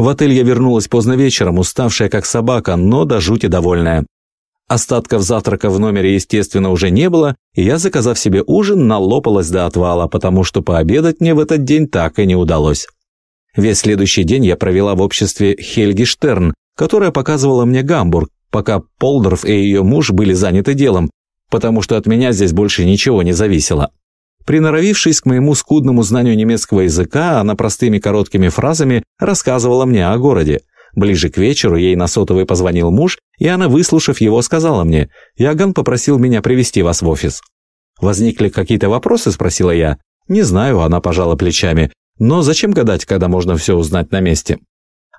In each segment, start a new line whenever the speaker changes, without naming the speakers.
В отель я вернулась поздно вечером, уставшая как собака, но до жути довольная. Остатков завтрака в номере, естественно, уже не было, и я, заказав себе ужин, налопалась до отвала, потому что пообедать мне в этот день так и не удалось. Весь следующий день я провела в обществе Хельги Штерн, которая показывала мне Гамбург, пока Полдорф и ее муж были заняты делом, потому что от меня здесь больше ничего не зависело. Приноровившись к моему скудному знанию немецкого языка, она простыми короткими фразами рассказывала мне о городе. Ближе к вечеру ей на сотовый позвонил муж, и она, выслушав его, сказала мне, «Яган попросил меня привести вас в офис». «Возникли какие-то вопросы?» – спросила я. «Не знаю», – она пожала плечами. «Но зачем гадать, когда можно все узнать на месте?»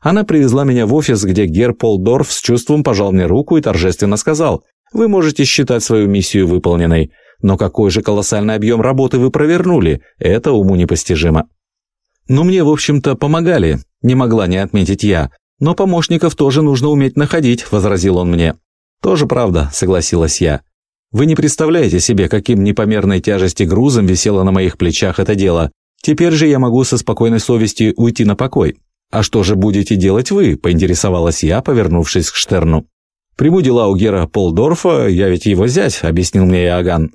Она привезла меня в офис, где Гер Полдорф с чувством пожал мне руку и торжественно сказал, «Вы можете считать свою миссию выполненной. Но какой же колоссальный объем работы вы провернули? Это уму непостижимо. Ну, мне, в общем-то, помогали, не могла не отметить я. Но помощников тоже нужно уметь находить, возразил он мне. Тоже правда, согласилась я. Вы не представляете себе, каким непомерной тяжести грузом висело на моих плечах это дело. Теперь же я могу со спокойной совестью уйти на покой. А что же будете делать вы, поинтересовалась я, повернувшись к Штерну. Приму дела у Гера Полдорфа, я ведь его зять, объяснил мне Иоганн.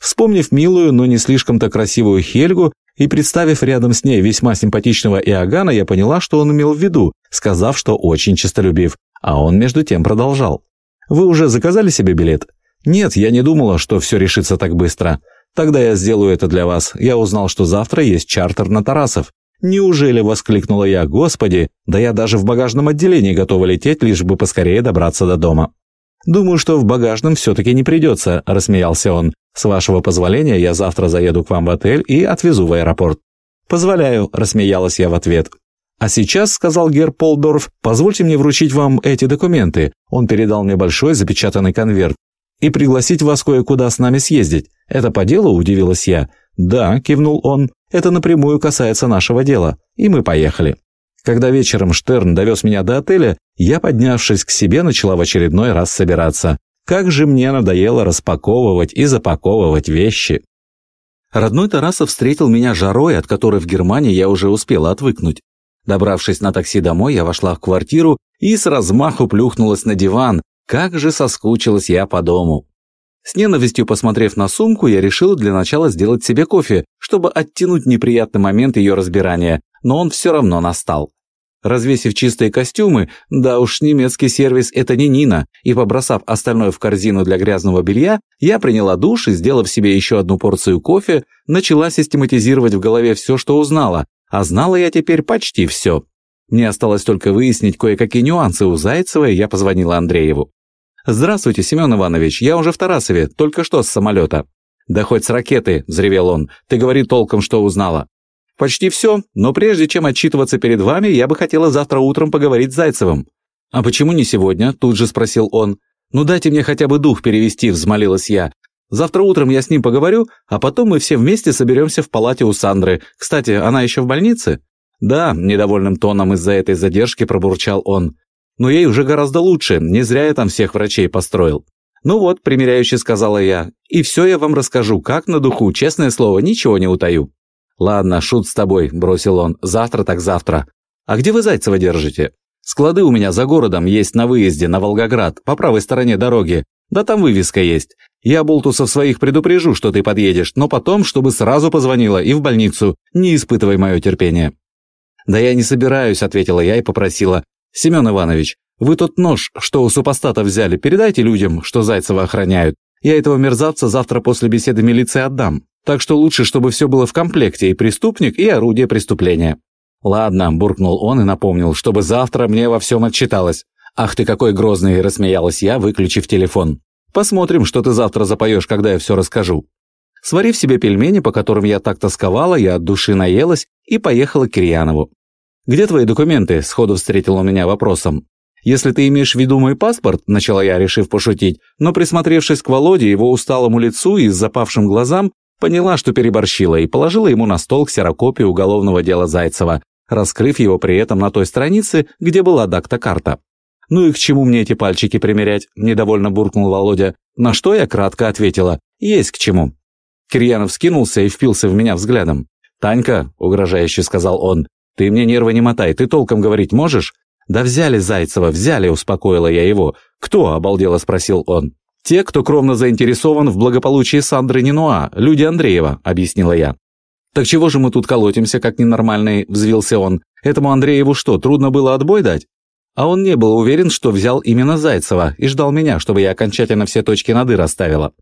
Вспомнив милую, но не слишком-то красивую Хельгу и представив рядом с ней весьма симпатичного Иоганна, я поняла, что он имел в виду, сказав, что очень честолюбив, а он между тем продолжал. «Вы уже заказали себе билет?» «Нет, я не думала, что все решится так быстро. Тогда я сделаю это для вас. Я узнал, что завтра есть чартер на Тарасов». «Неужели?» – воскликнула я. «Господи, да я даже в багажном отделении готова лететь, лишь бы поскорее добраться до дома». «Думаю, что в багажном все-таки не придется», – рассмеялся он. «С вашего позволения я завтра заеду к вам в отель и отвезу в аэропорт». «Позволяю», – рассмеялась я в ответ. «А сейчас», – сказал Гер Полдорф, – «позвольте мне вручить вам эти документы». Он передал мне большой запечатанный конверт. «И пригласить вас кое-куда с нами съездить. Это по делу?» – удивилась я. «Да», – кивнул он, – «это напрямую касается нашего дела». И мы поехали. Когда вечером Штерн довез меня до отеля, я, поднявшись к себе, начала в очередной раз собираться. Как же мне надоело распаковывать и запаковывать вещи. Родной Тарасов встретил меня жарой, от которой в Германии я уже успела отвыкнуть. Добравшись на такси домой, я вошла в квартиру и с размаху плюхнулась на диван. Как же соскучилась я по дому. С ненавистью посмотрев на сумку, я решила для начала сделать себе кофе, чтобы оттянуть неприятный момент ее разбирания, но он все равно настал. Развесив чистые костюмы, да уж немецкий сервис это не Нина, и побросав остальное в корзину для грязного белья, я приняла душ и, сделав себе еще одну порцию кофе, начала систематизировать в голове все, что узнала, а знала я теперь почти все. Мне осталось только выяснить кое-какие нюансы у Зайцева, и я позвонила Андрееву. «Здравствуйте, Семен Иванович, я уже в Тарасове, только что с самолета». «Да хоть с ракеты», – взревел он, – «ты говори толком, что узнала». «Почти все, но прежде чем отчитываться перед вами, я бы хотела завтра утром поговорить с Зайцевым». «А почему не сегодня?» – тут же спросил он. «Ну дайте мне хотя бы дух перевести», – взмолилась я. «Завтра утром я с ним поговорю, а потом мы все вместе соберемся в палате у Сандры. Кстати, она еще в больнице?» «Да», – недовольным тоном из-за этой задержки пробурчал он. «Но ей уже гораздо лучше, не зря я там всех врачей построил». «Ну вот», – примиряюще сказала я, – «и все я вам расскажу, как на духу, честное слово, ничего не утаю». «Ладно, шут с тобой», – бросил он. «Завтра так завтра». «А где вы Зайцева держите?» «Склады у меня за городом есть на выезде, на Волгоград, по правой стороне дороги. Да там вывеска есть. Я болтусов своих предупрежу, что ты подъедешь, но потом, чтобы сразу позвонила и в больницу. Не испытывай мое терпение». «Да я не собираюсь», – ответила я и попросила. «Семен Иванович, вы тот нож, что у супостата взяли, передайте людям, что Зайцева охраняют. Я этого мерзавца завтра после беседы милиции отдам. Так что лучше, чтобы все было в комплекте, и преступник, и орудие преступления». «Ладно», – буркнул он и напомнил, чтобы завтра мне во всем отчиталось. «Ах ты какой грозный!» – рассмеялась я, выключив телефон. «Посмотрим, что ты завтра запоешь, когда я все расскажу». Сварив себе пельмени, по которым я так тосковала, я от души наелась и поехала к Кирьянову. «Где твои документы?» – сходу встретил он меня вопросом. «Если ты имеешь в виду мой паспорт», – начала я, решив пошутить, но присмотревшись к Володе, его усталому лицу и запавшим глазам, Поняла, что переборщила, и положила ему на стол ксерокопию уголовного дела Зайцева, раскрыв его при этом на той странице, где была дакта-карта. «Ну и к чему мне эти пальчики примерять?» – недовольно буркнул Володя, на что я кратко ответила «Есть к чему». Кирьянов скинулся и впился в меня взглядом. «Танька», – угрожающе сказал он, «Ты мне нервы не мотай, ты толком говорить можешь?» «Да взяли Зайцева, взяли», – успокоила я его. «Кто?» – обалдело спросил он. «Те, кто кровно заинтересован в благополучии Сандры Нинуа, люди Андреева», – объяснила я. «Так чего же мы тут колотимся, как ненормальные?» – взвился он. «Этому Андрееву что, трудно было отбой дать?» А он не был уверен, что взял именно Зайцева и ждал меня, чтобы я окончательно все точки над «и» расставила.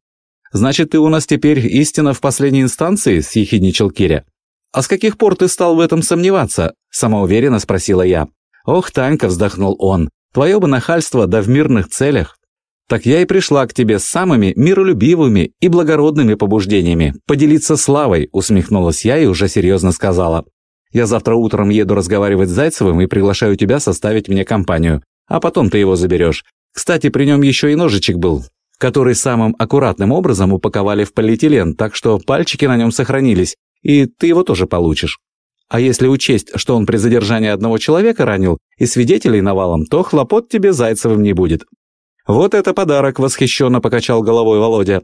«Значит, ты у нас теперь истина в последней инстанции?» – съехидничал Киря. «А с каких пор ты стал в этом сомневаться?» – самоуверенно спросила я. «Ох, Танька», – вздохнул он, – «твое бы нахальство, да в мирных целях». «Так я и пришла к тебе с самыми миролюбивыми и благородными побуждениями. Поделиться славой», – усмехнулась я и уже серьезно сказала. «Я завтра утром еду разговаривать с Зайцевым и приглашаю тебя составить мне компанию. А потом ты его заберешь. Кстати, при нем еще и ножичек был, который самым аккуратным образом упаковали в полиэтилен, так что пальчики на нем сохранились, и ты его тоже получишь. А если учесть, что он при задержании одного человека ранил и свидетелей навалом, то хлопот тебе Зайцевым не будет. «Вот это подарок!» – восхищенно покачал головой Володя.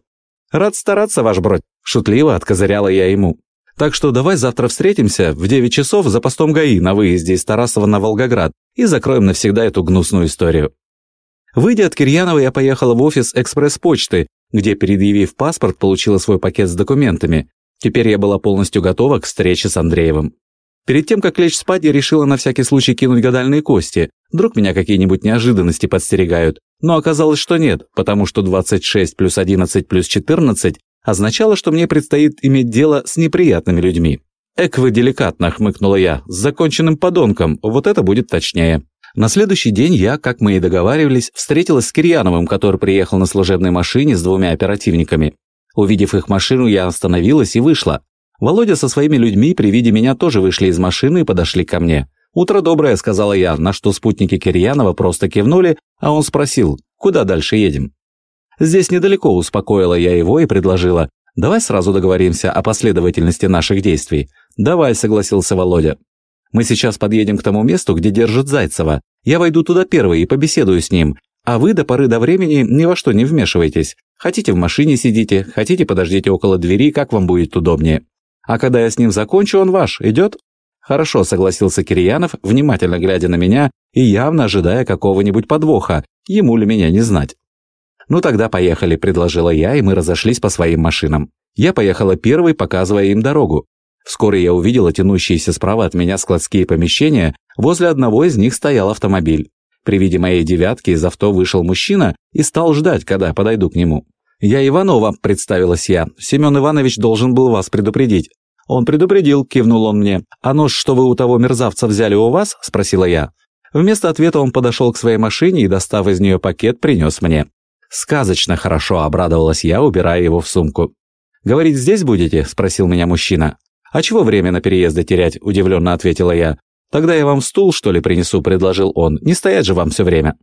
«Рад стараться, ваш бродь!» – шутливо откозыряла я ему. «Так что давай завтра встретимся в 9 часов за постом ГАИ на выезде из Тарасова на Волгоград и закроем навсегда эту гнусную историю». Выйдя от Кирьянова, я поехала в офис экспресс-почты, где, предъявив паспорт, получила свой пакет с документами. Теперь я была полностью готова к встрече с Андреевым. Перед тем, как лечь спать, я решила на всякий случай кинуть гадальные кости. Вдруг меня какие-нибудь неожиданности подстерегают. Но оказалось, что нет, потому что 26 плюс 11 плюс 14 означало, что мне предстоит иметь дело с неприятными людьми. «Эк вы деликатно», — хмыкнула я, — «с законченным подонком, вот это будет точнее». На следующий день я, как мы и договаривались, встретилась с Кирьяновым, который приехал на служебной машине с двумя оперативниками. Увидев их машину, я остановилась и вышла. Володя со своими людьми при виде меня тоже вышли из машины и подошли ко мне. «Утро доброе», — сказала я, на что спутники Кирьянова просто кивнули, а он спросил, куда дальше едем. «Здесь недалеко», — успокоила я его и предложила. «Давай сразу договоримся о последовательности наших действий». «Давай», — согласился Володя. «Мы сейчас подъедем к тому месту, где держат Зайцева. Я войду туда первый и побеседую с ним, а вы до поры до времени ни во что не вмешивайтесь. Хотите в машине сидите, хотите подождите около двери, как вам будет удобнее. А когда я с ним закончу, он ваш. Идет?» «Хорошо», — согласился Кирьянов, внимательно глядя на меня и явно ожидая какого-нибудь подвоха, ему ли меня не знать. «Ну тогда поехали», — предложила я, и мы разошлись по своим машинам. Я поехала первой, показывая им дорогу. Вскоре я увидела тянущиеся справа от меня складские помещения, возле одного из них стоял автомобиль. При виде моей девятки из авто вышел мужчина и стал ждать, когда подойду к нему. «Я Иванова», — представилась я. «Семен Иванович должен был вас предупредить». «Он предупредил», — кивнул он мне. «А нож, что вы у того мерзавца взяли у вас?» — спросила я. Вместо ответа он подошел к своей машине и, достав из нее пакет, принес мне. «Сказочно хорошо», — обрадовалась я, убирая его в сумку. «Говорить здесь будете?» — спросил меня мужчина. «А чего время на переезды терять?» — удивленно ответила я. «Тогда я вам стул, что ли, принесу?» — предложил он. «Не стоять же вам все время».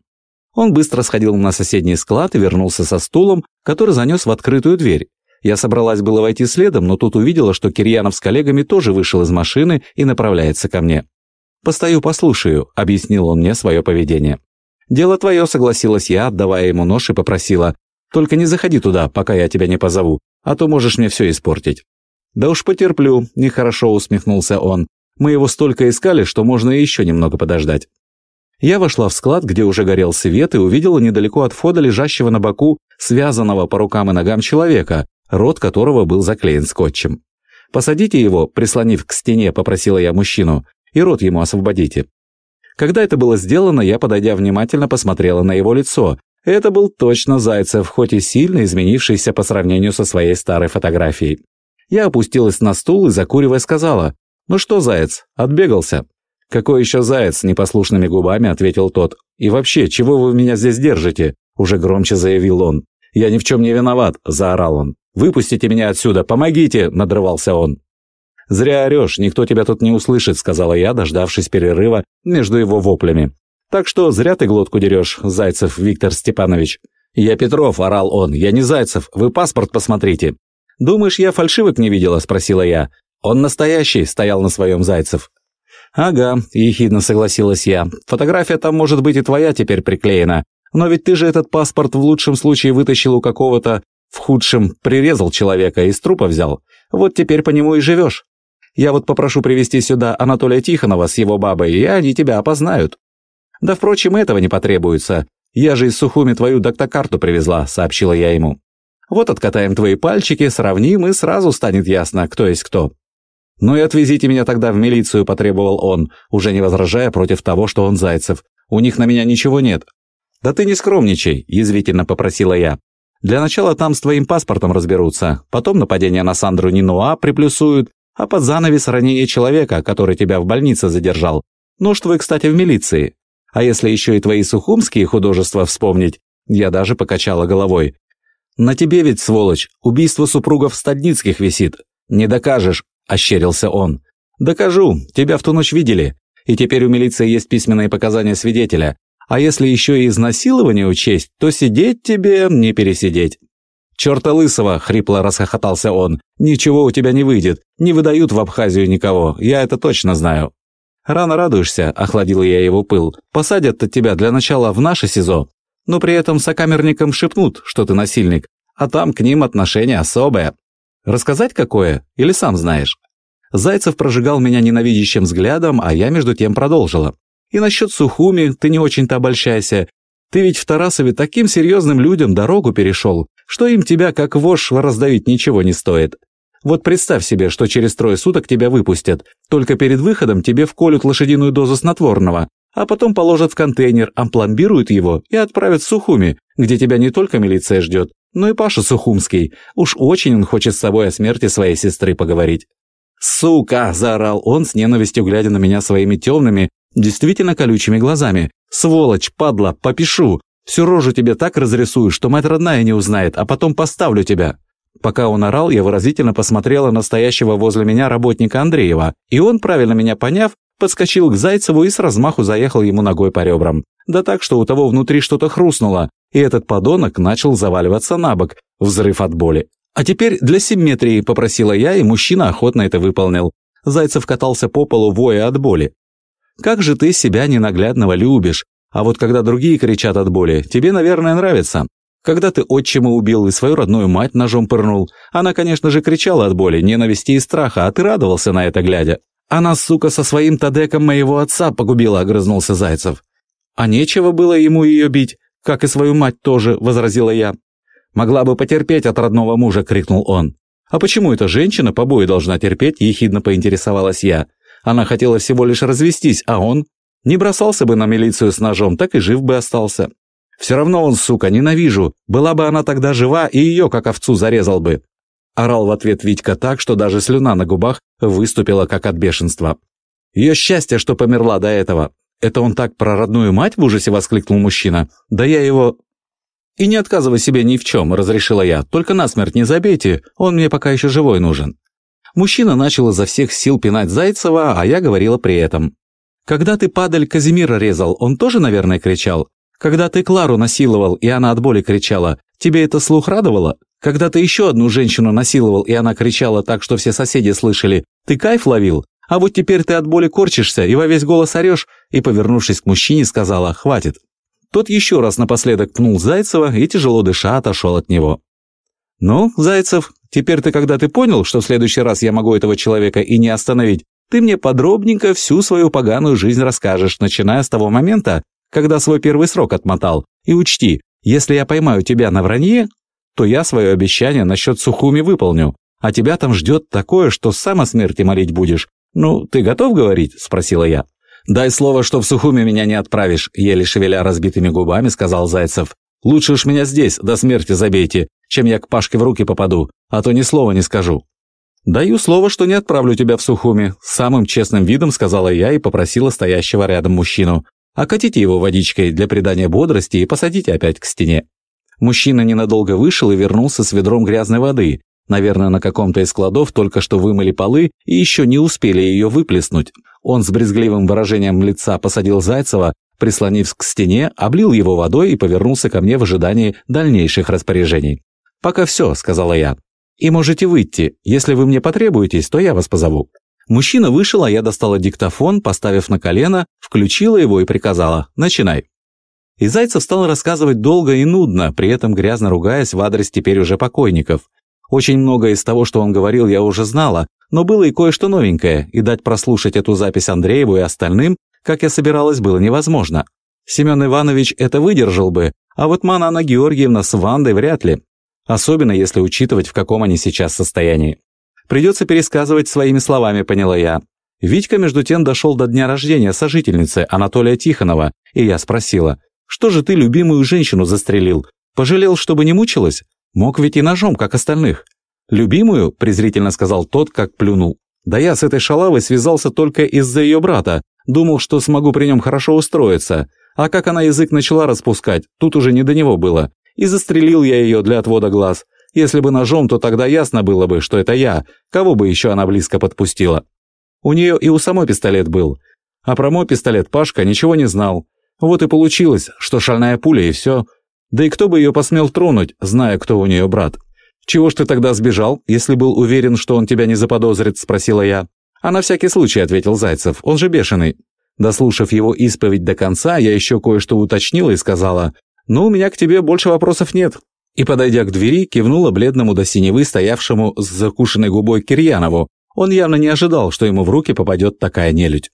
Он быстро сходил на соседний склад и вернулся со стулом, который занес в открытую дверь. Я собралась было войти следом, но тут увидела, что Кирьянов с коллегами тоже вышел из машины и направляется ко мне. «Постою, послушаю», — объяснил он мне свое поведение. «Дело твое», — согласилась я, отдавая ему нож и попросила. «Только не заходи туда, пока я тебя не позову, а то можешь мне все испортить». «Да уж потерплю», — нехорошо усмехнулся он. «Мы его столько искали, что можно еще немного подождать». Я вошла в склад, где уже горел свет, и увидела недалеко от входа лежащего на боку, связанного по рукам и ногам человека, рот которого был заклеен скотчем. «Посадите его», прислонив к стене, попросила я мужчину, «и рот ему освободите». Когда это было сделано, я, подойдя внимательно, посмотрела на его лицо. Это был точно Зайцев, хоть и сильно изменившийся по сравнению со своей старой фотографией. Я опустилась на стул и, закуривая, сказала, «Ну что, Заяц, отбегался?» «Какой еще Заяц?» – непослушными губами ответил тот. «И вообще, чего вы меня здесь держите?» – уже громче заявил он. «Я ни в чем не виноват», – заорал он. «Выпустите меня отсюда! Помогите!» – надрывался он. «Зря орешь, никто тебя тут не услышит», – сказала я, дождавшись перерыва между его воплями. «Так что зря ты глотку дерешь, Зайцев Виктор Степанович». «Я Петров», – орал он, – «я не Зайцев, вы паспорт посмотрите». «Думаешь, я фальшивок не видела?» – спросила я. «Он настоящий», – стоял на своем Зайцев. «Ага», – ехидно согласилась я. «Фотография там может быть и твоя теперь приклеена. Но ведь ты же этот паспорт в лучшем случае вытащил у какого-то в худшем прирезал человека и из трупа взял. Вот теперь по нему и живешь». Я вот попрошу привести сюда Анатолия Тихонова с его бабой, и они тебя опознают». «Да, впрочем, этого не потребуется. Я же из Сухуми твою доктокарту привезла», — сообщила я ему. «Вот откатаем твои пальчики, сравним, и сразу станет ясно, кто есть кто». «Ну и отвезите меня тогда в милицию», — потребовал он, уже не возражая против того, что он Зайцев. «У них на меня ничего нет». «Да ты не скромничай», — язвительно попросила я. «Для начала там с твоим паспортом разберутся, потом нападение на Сандру Нинуа приплюсуют, а под занавес ранение человека, который тебя в больнице задержал. Нож твой, кстати, в милиции. А если еще и твои сухумские художества вспомнить, я даже покачала головой. На тебе ведь, сволочь, убийство супругов Стадницких висит. Не докажешь, ощерился он. Докажу, тебя в ту ночь видели. И теперь у милиции есть письменные показания свидетеля. А если еще и изнасилование учесть, то сидеть тебе не пересидеть. «Черта лысого!» — хрипло расхохотался он. «Ничего у тебя не выйдет. Не выдают в Абхазию никого. Я это точно знаю». «Рано радуешься», — охладил я его пыл. «Посадят-то тебя для начала в наше СИЗО. Но при этом сокамерникам шепнут, что ты насильник. А там к ним отношение особое. Рассказать какое? Или сам знаешь?» Зайцев прожигал меня ненавидящим взглядом, а я между тем продолжила. «И насчет Сухуми ты не очень-то обольщайся. Ты ведь в Тарасове таким серьезным людям дорогу перешел, что им тебя как вошь раздавить ничего не стоит. Вот представь себе, что через трое суток тебя выпустят, только перед выходом тебе вколют лошадиную дозу снотворного, а потом положат в контейнер, ампломбируют его и отправят в Сухуми, где тебя не только милиция ждет, но и Паша Сухумский. Уж очень он хочет с собой о смерти своей сестры поговорить. «Сука!» – заорал он с ненавистью, глядя на меня своими темными, действительно колючими глазами. «Сволочь, падла, попишу! Всю рожу тебе так разрисую, что мать родная не узнает, а потом поставлю тебя!» Пока он орал, я выразительно посмотрела на стоящего возле меня работника Андреева, и он, правильно меня поняв, подскочил к Зайцеву и с размаху заехал ему ногой по ребрам. Да так, что у того внутри что-то хрустнуло, и этот подонок начал заваливаться на бок, взрыв от боли. «А теперь для симметрии», — попросила я, и мужчина охотно это выполнил. Зайцев катался по полу, воя от боли. «Как же ты себя ненаглядного любишь, а вот когда другие кричат от боли, тебе, наверное, нравится. Когда ты отчима убил и свою родную мать ножом пырнул, она, конечно же, кричала от боли, ненависти и страха, а ты радовался на это глядя. Она, сука, со своим тадеком моего отца погубила, огрызнулся Зайцев. А нечего было ему ее бить, как и свою мать тоже, возразила я. Могла бы потерпеть от родного мужа, крикнул он. А почему эта женщина побои должна терпеть, ехидно поинтересовалась я. Она хотела всего лишь развестись, а он не бросался бы на милицию с ножом, так и жив бы остался. Все равно он, сука, ненавижу. Была бы она тогда жива, и ее, как овцу, зарезал бы. Орал в ответ Витька так, что даже слюна на губах выступила, как от бешенства. Ее счастье, что померла до этого. Это он так про родную мать в ужасе воскликнул мужчина. Да я его... И не отказывай себе ни в чем, разрешила я. Только насмерть не забейте, он мне пока еще живой нужен. Мужчина начал изо всех сил пинать Зайцева, а я говорила при этом. Когда ты падаль Казимира резал, он тоже, наверное, кричал? Когда ты Клару насиловал, и она от боли кричала, тебе это слух радовало? Когда ты еще одну женщину насиловал, и она кричала так, что все соседи слышали, ты кайф ловил? А вот теперь ты от боли корчишься и во весь голос орешь, и, повернувшись к мужчине, сказала «хватит». Тот еще раз напоследок пнул Зайцева и, тяжело дыша, отошел от него. «Ну, Зайцев, теперь ты, когда ты понял, что в следующий раз я могу этого человека и не остановить, ты мне подробненько всю свою поганую жизнь расскажешь, начиная с того момента, когда свой первый срок отмотал. И учти, если я поймаю тебя на вранье, то я свое обещание насчет Сухуми выполню, а тебя там ждет такое, что сам о смерти молить будешь. Ну, ты готов говорить?» – спросила я. «Дай слово, что в Сухуми меня не отправишь», – еле шевеля разбитыми губами сказал Зайцев. «Лучше уж меня здесь, до смерти забейте, чем я к Пашке в руки попаду, а то ни слова не скажу». «Даю слово, что не отправлю тебя в Сухуми», – самым честным видом сказала я и попросила стоящего рядом мужчину. Окатите его водичкой для придания бодрости и посадите опять к стене. Мужчина ненадолго вышел и вернулся с ведром грязной воды. Наверное, на каком-то из складов только что вымыли полы и еще не успели ее выплеснуть. Он с брезгливым выражением лица посадил Зайцева, прислонив к стене, облил его водой и повернулся ко мне в ожидании дальнейших распоряжений. «Пока все», — сказала я. «И можете выйти. Если вы мне потребуетесь, то я вас позову». Мужчина вышел, а я достала диктофон, поставив на колено, включила его и приказала «Начинай». И Зайцев стал рассказывать долго и нудно, при этом грязно ругаясь в адрес теперь уже покойников. Очень многое из того, что он говорил, я уже знала, Но было и кое-что новенькое, и дать прослушать эту запись Андрееву и остальным, как я собиралась, было невозможно. Семен Иванович это выдержал бы, а вот Манана Георгиевна с Вандой вряд ли. Особенно если учитывать, в каком они сейчас состоянии. Придется пересказывать своими словами, поняла я. Витька, между тем, дошел до дня рождения сожительницы Анатолия Тихонова, и я спросила, «Что же ты любимую женщину застрелил? Пожалел, чтобы не мучилась? Мог ведь и ножом, как остальных». «Любимую?» – презрительно сказал тот, как плюнул. «Да я с этой шалавой связался только из-за ее брата. Думал, что смогу при нем хорошо устроиться. А как она язык начала распускать, тут уже не до него было. И застрелил я ее для отвода глаз. Если бы ножом, то тогда ясно было бы, что это я. Кого бы еще она близко подпустила? У нее и у самой пистолет был. А про мой пистолет Пашка ничего не знал. Вот и получилось, что шальная пуля и все. Да и кто бы ее посмел тронуть, зная, кто у нее брат. «Чего ж ты тогда сбежал, если был уверен, что он тебя не заподозрит?» – спросила я. «А на всякий случай», – ответил Зайцев, – «он же бешеный». Дослушав его исповедь до конца, я еще кое-что уточнила и сказала, «Ну, у меня к тебе больше вопросов нет». И, подойдя к двери, кивнула бледному до синевы, стоявшему с закушенной губой Кирьянову. Он явно не ожидал, что ему в руки попадет такая нелюдь.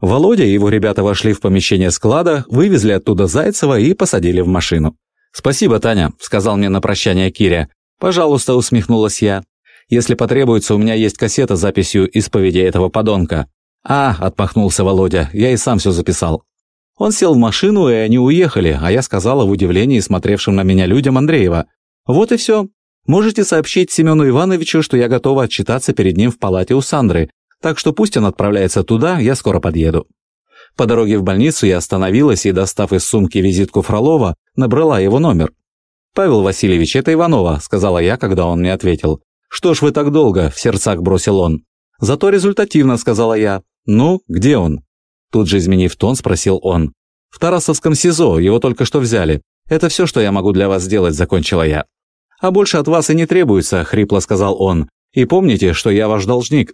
Володя и его ребята вошли в помещение склада, вывезли оттуда Зайцева и посадили в машину. «Спасибо, Таня», — сказал мне на прощание Киря. «Пожалуйста», — усмехнулась я. «Если потребуется, у меня есть кассета с записью исповеди этого подонка». «А», — отмахнулся Володя, — «я и сам все записал». Он сел в машину, и они уехали, а я сказала в удивлении смотревшим на меня людям Андреева. «Вот и все. Можете сообщить Семену Ивановичу, что я готова отчитаться перед ним в палате у Сандры, так что пусть он отправляется туда, я скоро подъеду». По дороге в больницу я остановилась и, достав из сумки визитку Фролова, набрала его номер. «Павел Васильевич, это Иванова», — сказала я, когда он мне ответил. «Что ж вы так долго?» — в сердцах бросил он. «Зато результативно», — сказала я. «Ну, где он?» Тут же изменив тон, спросил он. «В Тарасовском СИЗО, его только что взяли. Это все, что я могу для вас сделать», — закончила я. «А больше от вас и не требуется», — хрипло сказал он. «И помните, что я ваш должник».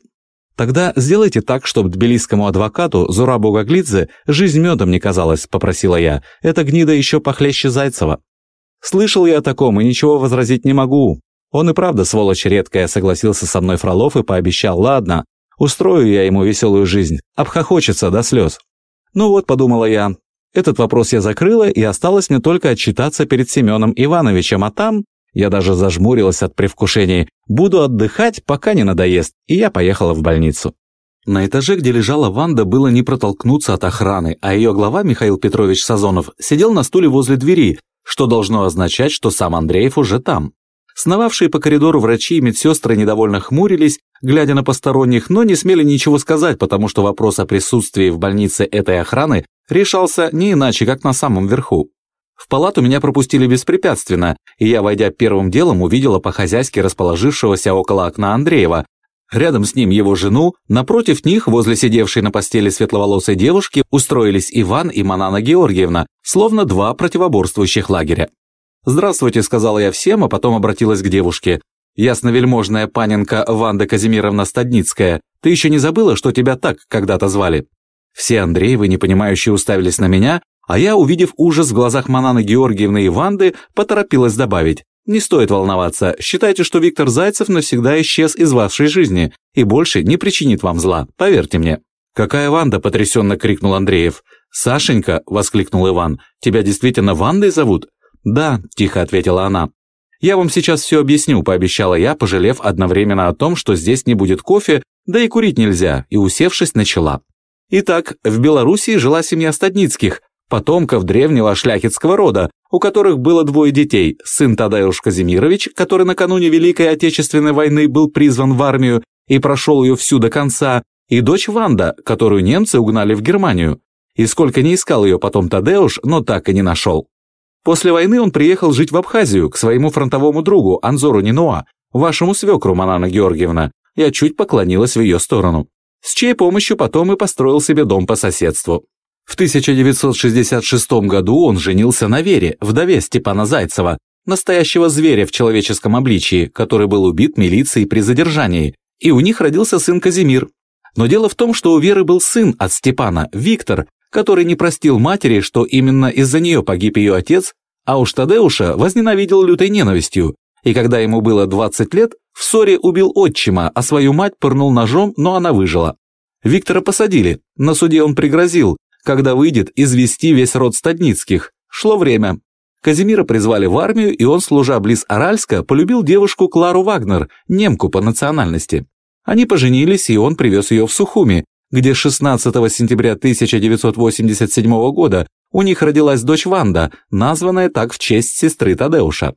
«Тогда сделайте так, чтобы тбилисскому адвокату Зурабу Гаглидзе жизнь медом не казалась», — попросила я. «Это гнида еще похлеще Зайцева». Слышал я о таком и ничего возразить не могу. Он и правда сволочь редкая, согласился со мной Фролов и пообещал, ладно, устрою я ему веселую жизнь, обхохочется до слез. Ну вот, подумала я, этот вопрос я закрыла, и осталось мне только отчитаться перед Семеном Ивановичем, а там, я даже зажмурилась от привкушений, буду отдыхать, пока не надоест, и я поехала в больницу. На этаже, где лежала Ванда, было не протолкнуться от охраны, а ее глава Михаил Петрович Сазонов сидел на стуле возле двери, что должно означать, что сам Андреев уже там. Сновавшие по коридору врачи и медсестры недовольно хмурились, глядя на посторонних, но не смели ничего сказать, потому что вопрос о присутствии в больнице этой охраны решался не иначе, как на самом верху. В палату меня пропустили беспрепятственно, и я, войдя первым делом, увидела по-хозяйски расположившегося около окна Андреева, Рядом с ним его жену, напротив них, возле сидевшей на постели светловолосой девушки, устроились Иван и Манана Георгиевна, словно два противоборствующих лагеря. «Здравствуйте», — сказала я всем, а потом обратилась к девушке. «Ясновельможная паненка Ванда Казимировна Стадницкая, ты еще не забыла, что тебя так когда-то звали?» Все Андреевы, непонимающие, уставились на меня, а я, увидев ужас в глазах Мананы Георгиевны и Ванды, поторопилась добавить. Не стоит волноваться, считайте, что Виктор Зайцев навсегда исчез из вашей жизни и больше не причинит вам зла, поверьте мне». «Какая Ванда?» – потрясенно крикнул Андреев. «Сашенька!» – воскликнул Иван. «Тебя действительно Вандой зовут?» «Да», – тихо ответила она. «Я вам сейчас все объясню», – пообещала я, пожалев одновременно о том, что здесь не будет кофе, да и курить нельзя, и, усевшись, начала. Итак, в Белоруссии жила семья Стадницких, потомков древнего шляхетского рода, у которых было двое детей, сын Тадеуш Казимирович, который накануне Великой Отечественной войны был призван в армию и прошел ее всю до конца, и дочь Ванда, которую немцы угнали в Германию. И сколько не искал ее потом Тадеуш, но так и не нашел. После войны он приехал жить в Абхазию к своему фронтовому другу Анзору Нинуа, вашему свекру Манана Георгиевна. Я чуть поклонилась в ее сторону. С чьей помощью потом и построил себе дом по соседству. В 1966 году он женился на Вере, вдове Степана Зайцева, настоящего зверя в человеческом обличии, который был убит милицией при задержании, и у них родился сын Казимир. Но дело в том, что у Веры был сын от Степана, Виктор, который не простил матери, что именно из-за нее погиб ее отец, а уж Тадеуша возненавидел лютой ненавистью. и когда ему было 20 лет, в ссоре убил отчима, а свою мать пырнул ножом, но она выжила. Виктора посадили, на суде он пригрозил, когда выйдет, извести весь род Стадницких. Шло время. Казимира призвали в армию, и он, служа близ Аральска, полюбил девушку Клару Вагнер, немку по национальности. Они поженились, и он привез ее в Сухуми, где 16 сентября 1987 года у них родилась дочь Ванда, названная так в честь сестры Тадеуша.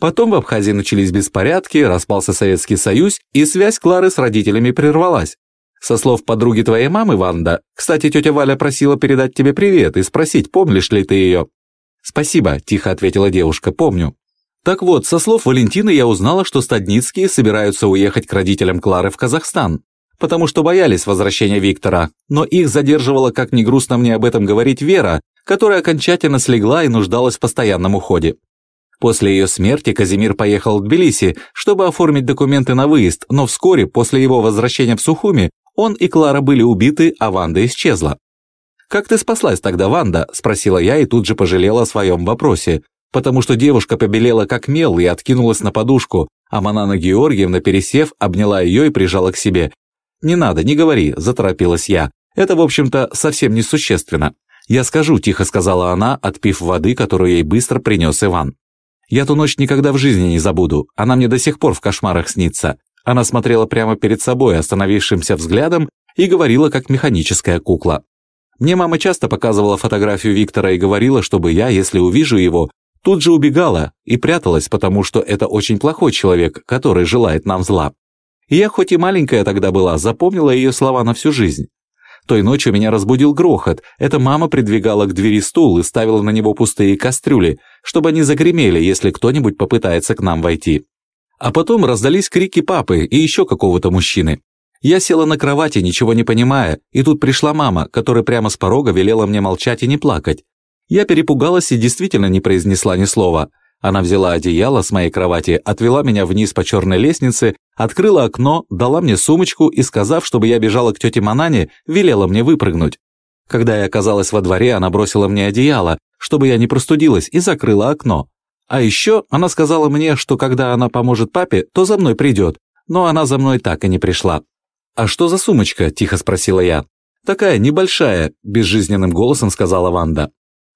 Потом в Абхазии начались беспорядки, распался Советский Союз, и связь Клары с родителями прервалась. Со слов подруги твоей мамы, Ванда, кстати, тетя Валя просила передать тебе привет и спросить, помнишь ли ты ее. «Спасибо», – тихо ответила девушка, – «помню». Так вот, со слов Валентины я узнала, что Стадницкие собираются уехать к родителям Клары в Казахстан, потому что боялись возвращения Виктора, но их задерживала, как ни грустно мне об этом говорить, Вера, которая окончательно слегла и нуждалась в постоянном уходе. После ее смерти Казимир поехал в Тбилиси, чтобы оформить документы на выезд, но вскоре, после его возвращения в Сухуми, он и Клара были убиты, а Ванда исчезла. «Как ты спаслась тогда, Ванда?» – спросила я и тут же пожалела о своем вопросе, потому что девушка побелела как мел и откинулась на подушку, а Манана Георгиевна, пересев, обняла ее и прижала к себе. «Не надо, не говори», – заторопилась я. «Это, в общем-то, совсем несущественно». «Я скажу», – тихо сказала она, отпив воды, которую ей быстро принес Иван. «Я ту ночь никогда в жизни не забуду, она мне до сих пор в кошмарах снится». Она смотрела прямо перед собой остановившимся взглядом и говорила, как механическая кукла. Мне мама часто показывала фотографию Виктора и говорила, чтобы я, если увижу его, тут же убегала и пряталась, потому что это очень плохой человек, который желает нам зла. Я, хоть и маленькая тогда была, запомнила ее слова на всю жизнь. Той ночью меня разбудил грохот. Эта мама придвигала к двери стул и ставила на него пустые кастрюли, чтобы они загремели, если кто-нибудь попытается к нам войти. А потом раздались крики папы и еще какого-то мужчины. Я села на кровати, ничего не понимая, и тут пришла мама, которая прямо с порога велела мне молчать и не плакать. Я перепугалась и действительно не произнесла ни слова. Она взяла одеяло с моей кровати, отвела меня вниз по черной лестнице, открыла окно, дала мне сумочку и, сказав, чтобы я бежала к тете Манане, велела мне выпрыгнуть. Когда я оказалась во дворе, она бросила мне одеяло, чтобы я не простудилась, и закрыла окно. А еще она сказала мне, что когда она поможет папе, то за мной придет, но она за мной так и не пришла. «А что за сумочка?» – тихо спросила я. «Такая, небольшая», – безжизненным голосом сказала Ванда.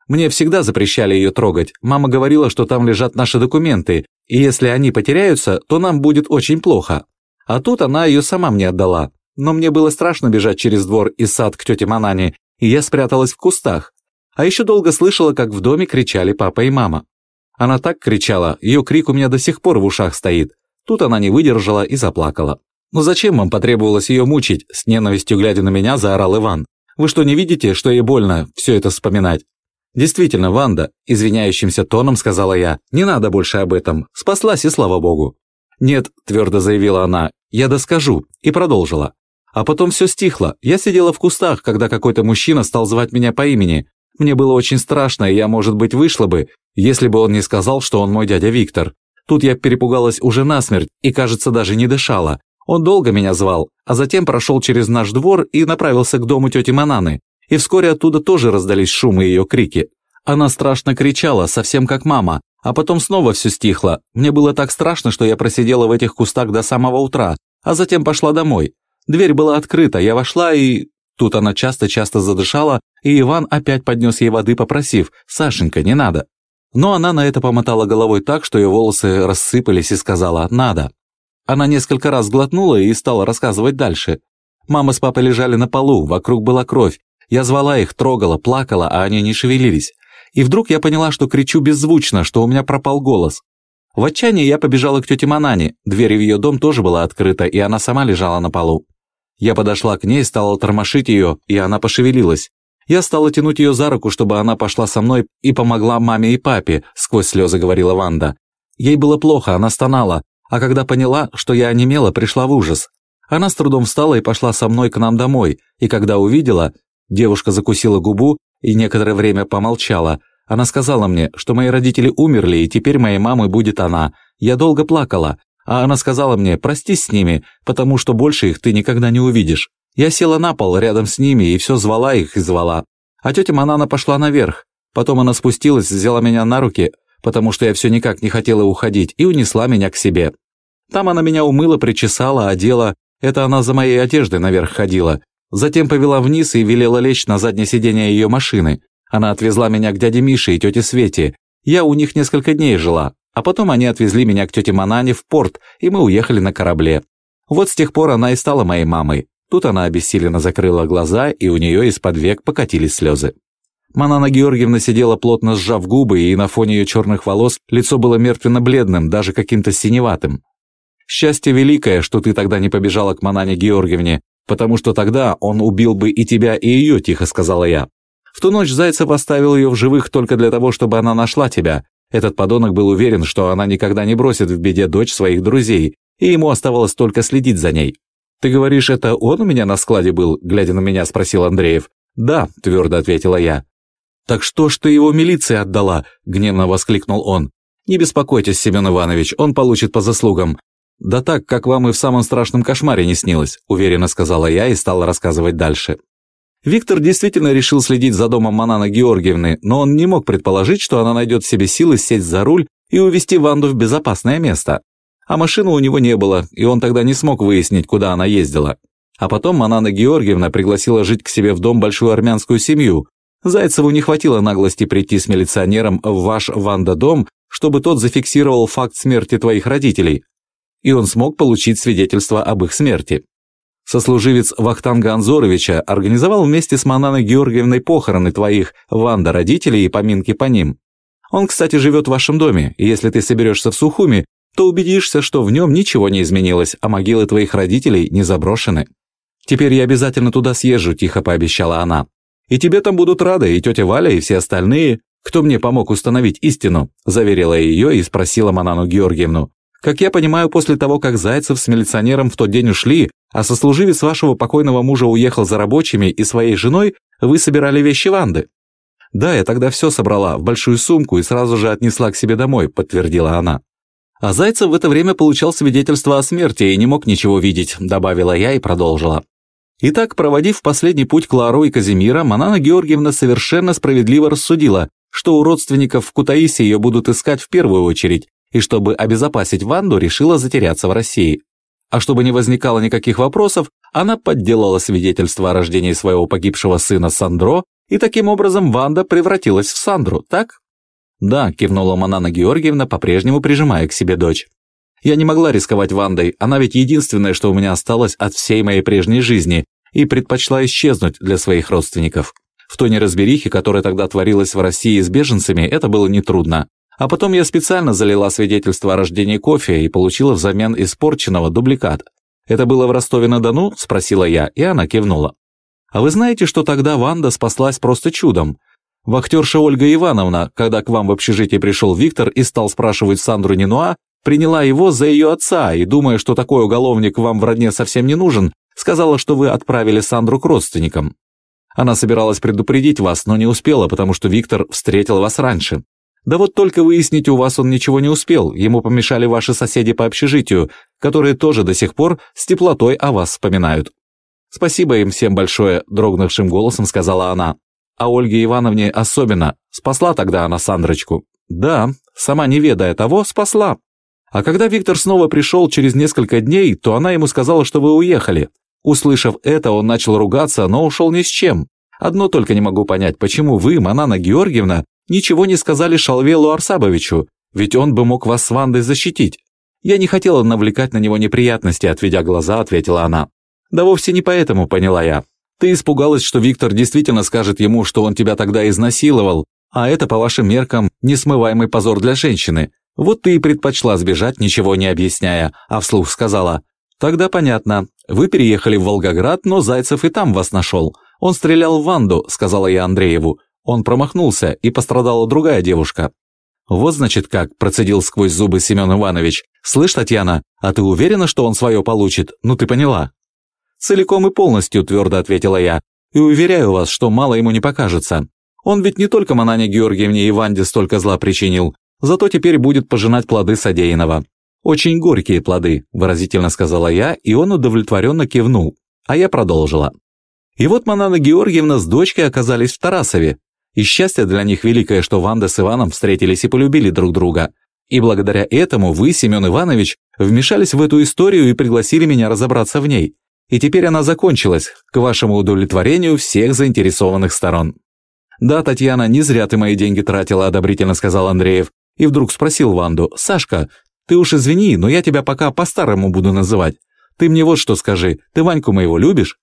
«Мне всегда запрещали ее трогать. Мама говорила, что там лежат наши документы, и если они потеряются, то нам будет очень плохо. А тут она ее сама мне отдала. Но мне было страшно бежать через двор и сад к тете Манане, и я спряталась в кустах. А еще долго слышала, как в доме кричали папа и мама. Она так кричала, ее крик у меня до сих пор в ушах стоит. Тут она не выдержала и заплакала. «Ну зачем вам потребовалось ее мучить?» С ненавистью глядя на меня, заорал Иван. «Вы что, не видите, что ей больно все это вспоминать?» «Действительно, Ванда», – извиняющимся тоном сказала я, – «не надо больше об этом. Спаслась и слава богу». «Нет», – твердо заявила она, – «я доскажу», и продолжила. А потом все стихло. Я сидела в кустах, когда какой-то мужчина стал звать меня по имени. Мне было очень страшно, и я, может быть, вышла бы, если бы он не сказал, что он мой дядя Виктор. Тут я перепугалась уже насмерть и, кажется, даже не дышала. Он долго меня звал, а затем прошел через наш двор и направился к дому тети Мананы. И вскоре оттуда тоже раздались шумы ее крики. Она страшно кричала, совсем как мама, а потом снова все стихло. Мне было так страшно, что я просидела в этих кустах до самого утра, а затем пошла домой. Дверь была открыта, я вошла и... Тут она часто-часто задышала, и Иван опять поднес ей воды, попросив «Сашенька, не надо». Но она на это помотала головой так, что ее волосы рассыпались и сказала «надо». Она несколько раз глотнула и стала рассказывать дальше. Мама с папой лежали на полу, вокруг была кровь. Я звала их, трогала, плакала, а они не шевелились. И вдруг я поняла, что кричу беззвучно, что у меня пропал голос. В отчаянии я побежала к тете Манане, дверь в ее дом тоже была открыта, и она сама лежала на полу. Я подошла к ней, стала тормошить ее, и она пошевелилась. Я стала тянуть ее за руку, чтобы она пошла со мной и помогла маме и папе, сквозь слезы говорила Ванда. Ей было плохо, она стонала, а когда поняла, что я онемела, пришла в ужас. Она с трудом встала и пошла со мной к нам домой, и когда увидела, девушка закусила губу и некоторое время помолчала. Она сказала мне, что мои родители умерли, и теперь моей мамой будет она. Я долго плакала, а она сказала мне, простись с ними, потому что больше их ты никогда не увидишь. Я села на пол рядом с ними и все звала их и звала. А тетя Манана пошла наверх. Потом она спустилась, взяла меня на руки, потому что я все никак не хотела уходить, и унесла меня к себе. Там она меня умыла, причесала, одела, это она за моей одеждой наверх ходила. Затем повела вниз и велела лечь на заднее сиденье ее машины. Она отвезла меня к дяде Мише и тете Свете. Я у них несколько дней жила, а потом они отвезли меня к тете Манане в порт, и мы уехали на корабле. Вот с тех пор она и стала моей мамой. Тут она обессиленно закрыла глаза, и у нее из-под век покатились слезы. Манана Георгиевна сидела плотно сжав губы, и на фоне ее черных волос лицо было мертвенно-бледным, даже каким-то синеватым. «Счастье великое, что ты тогда не побежала к Манане Георгиевне, потому что тогда он убил бы и тебя, и ее», – тихо сказала я. В ту ночь Зайцев оставил ее в живых только для того, чтобы она нашла тебя. Этот подонок был уверен, что она никогда не бросит в беде дочь своих друзей, и ему оставалось только следить за ней. «Ты говоришь, это он у меня на складе был?» – глядя на меня, спросил Андреев. «Да», – твердо ответила я. «Так что ж ты его милиции отдала?» – гневно воскликнул он. «Не беспокойтесь, Семен Иванович, он получит по заслугам. «Да так, как вам и в самом страшном кошмаре не снилось», – уверенно сказала я и стала рассказывать дальше. Виктор действительно решил следить за домом Манана Георгиевны, но он не мог предположить, что она найдет в себе силы сесть за руль и увезти Ванду в безопасное место. А машины у него не было, и он тогда не смог выяснить, куда она ездила. А потом Манана Георгиевна пригласила жить к себе в дом большую армянскую семью. Зайцеву не хватило наглости прийти с милиционером в ваш Ванда-дом, чтобы тот зафиксировал факт смерти твоих родителей, и он смог получить свидетельство об их смерти. Сослуживец Вахтанга Анзоровича организовал вместе с Мананой Георгиевной похороны твоих Ванда родителей и поминки по ним. Он, кстати, живет в вашем доме, и если ты соберешься в Сухуми, то убедишься, что в нем ничего не изменилось, а могилы твоих родителей не заброшены. Теперь я обязательно туда съезжу, тихо пообещала она. И тебе там будут рады, и тетя Валя, и все остальные, кто мне помог установить истину, заверила ее и спросила Манану Георгиевну. Как я понимаю, после того, как Зайцев с милиционером в тот день ушли, а сослуживец вашего покойного мужа уехал за рабочими и своей женой, вы собирали вещи Ванды. Да, я тогда все собрала в большую сумку и сразу же отнесла к себе домой, подтвердила она. А Зайцев в это время получал свидетельство о смерти и не мог ничего видеть, добавила я и продолжила. Итак, проводив последний путь Клару и Казимира, Манана Георгиевна совершенно справедливо рассудила, что у родственников в Кутаисе ее будут искать в первую очередь, и чтобы обезопасить Ванду, решила затеряться в России. А чтобы не возникало никаких вопросов, она подделала свидетельство о рождении своего погибшего сына Сандро, и таким образом Ванда превратилась в Сандру, так? Да, кивнула Манана Георгиевна, по-прежнему прижимая к себе дочь. Я не могла рисковать Вандой, она ведь единственное, что у меня осталось от всей моей прежней жизни, и предпочла исчезнуть для своих родственников. В той неразберихе, которая тогда творилась в России с беженцами, это было нетрудно. А потом я специально залила свидетельство о рождении кофе и получила взамен испорченного дубликат. «Это было в Ростове-на-Дону?» – спросила я, и она кивнула. «А вы знаете, что тогда Ванда спаслась просто чудом? Вахтерша Ольга Ивановна, когда к вам в общежитие пришел Виктор и стал спрашивать Сандру Нинуа, приняла его за ее отца и, думая, что такой уголовник вам в родне совсем не нужен, сказала, что вы отправили Сандру к родственникам. Она собиралась предупредить вас, но не успела, потому что Виктор встретил вас раньше. Да вот только выяснить у вас он ничего не успел, ему помешали ваши соседи по общежитию, которые тоже до сих пор с теплотой о вас вспоминают. Спасибо им всем большое, дрогнувшим голосом сказала она. А Ольге Ивановне особенно. Спасла тогда она Сандрочку. Да, сама не ведая того, спасла. А когда Виктор снова пришел через несколько дней, то она ему сказала, что вы уехали. Услышав это, он начал ругаться, но ушел ни с чем. Одно только не могу понять, почему вы, Манана Георгиевна, ничего не сказали Шалвелу Арсабовичу, ведь он бы мог вас с Вандой защитить. Я не хотела навлекать на него неприятности, отведя глаза, ответила она. Да вовсе не поэтому, поняла я. Ты испугалась, что Виктор действительно скажет ему, что он тебя тогда изнасиловал, а это, по вашим меркам, несмываемый позор для женщины. Вот ты и предпочла сбежать, ничего не объясняя, а вслух сказала. Тогда понятно. Вы переехали в Волгоград, но Зайцев и там вас нашел. Он стрелял в Ванду, сказала я Андрееву. Он промахнулся, и пострадала другая девушка. «Вот значит как», – процедил сквозь зубы Семен Иванович. «Слышь, Татьяна, а ты уверена, что он свое получит? Ну ты поняла?» «Целиком и полностью», – твердо ответила я. «И уверяю вас, что мало ему не покажется. Он ведь не только Манане Георгиевне и Ванде столько зла причинил, зато теперь будет пожинать плоды содеянного». «Очень горькие плоды», – выразительно сказала я, и он удовлетворенно кивнул. А я продолжила. И вот Манана Георгиевна с дочкой оказались в Тарасове, И счастье для них великое, что Ванда с Иваном встретились и полюбили друг друга. И благодаря этому вы, Семен Иванович, вмешались в эту историю и пригласили меня разобраться в ней. И теперь она закончилась, к вашему удовлетворению всех заинтересованных сторон. «Да, Татьяна, не зря ты мои деньги тратила», – одобрительно сказал Андреев. И вдруг спросил Ванду, «Сашка, ты уж извини, но я тебя пока по-старому буду называть. Ты мне вот что скажи, ты Ваньку моего любишь?»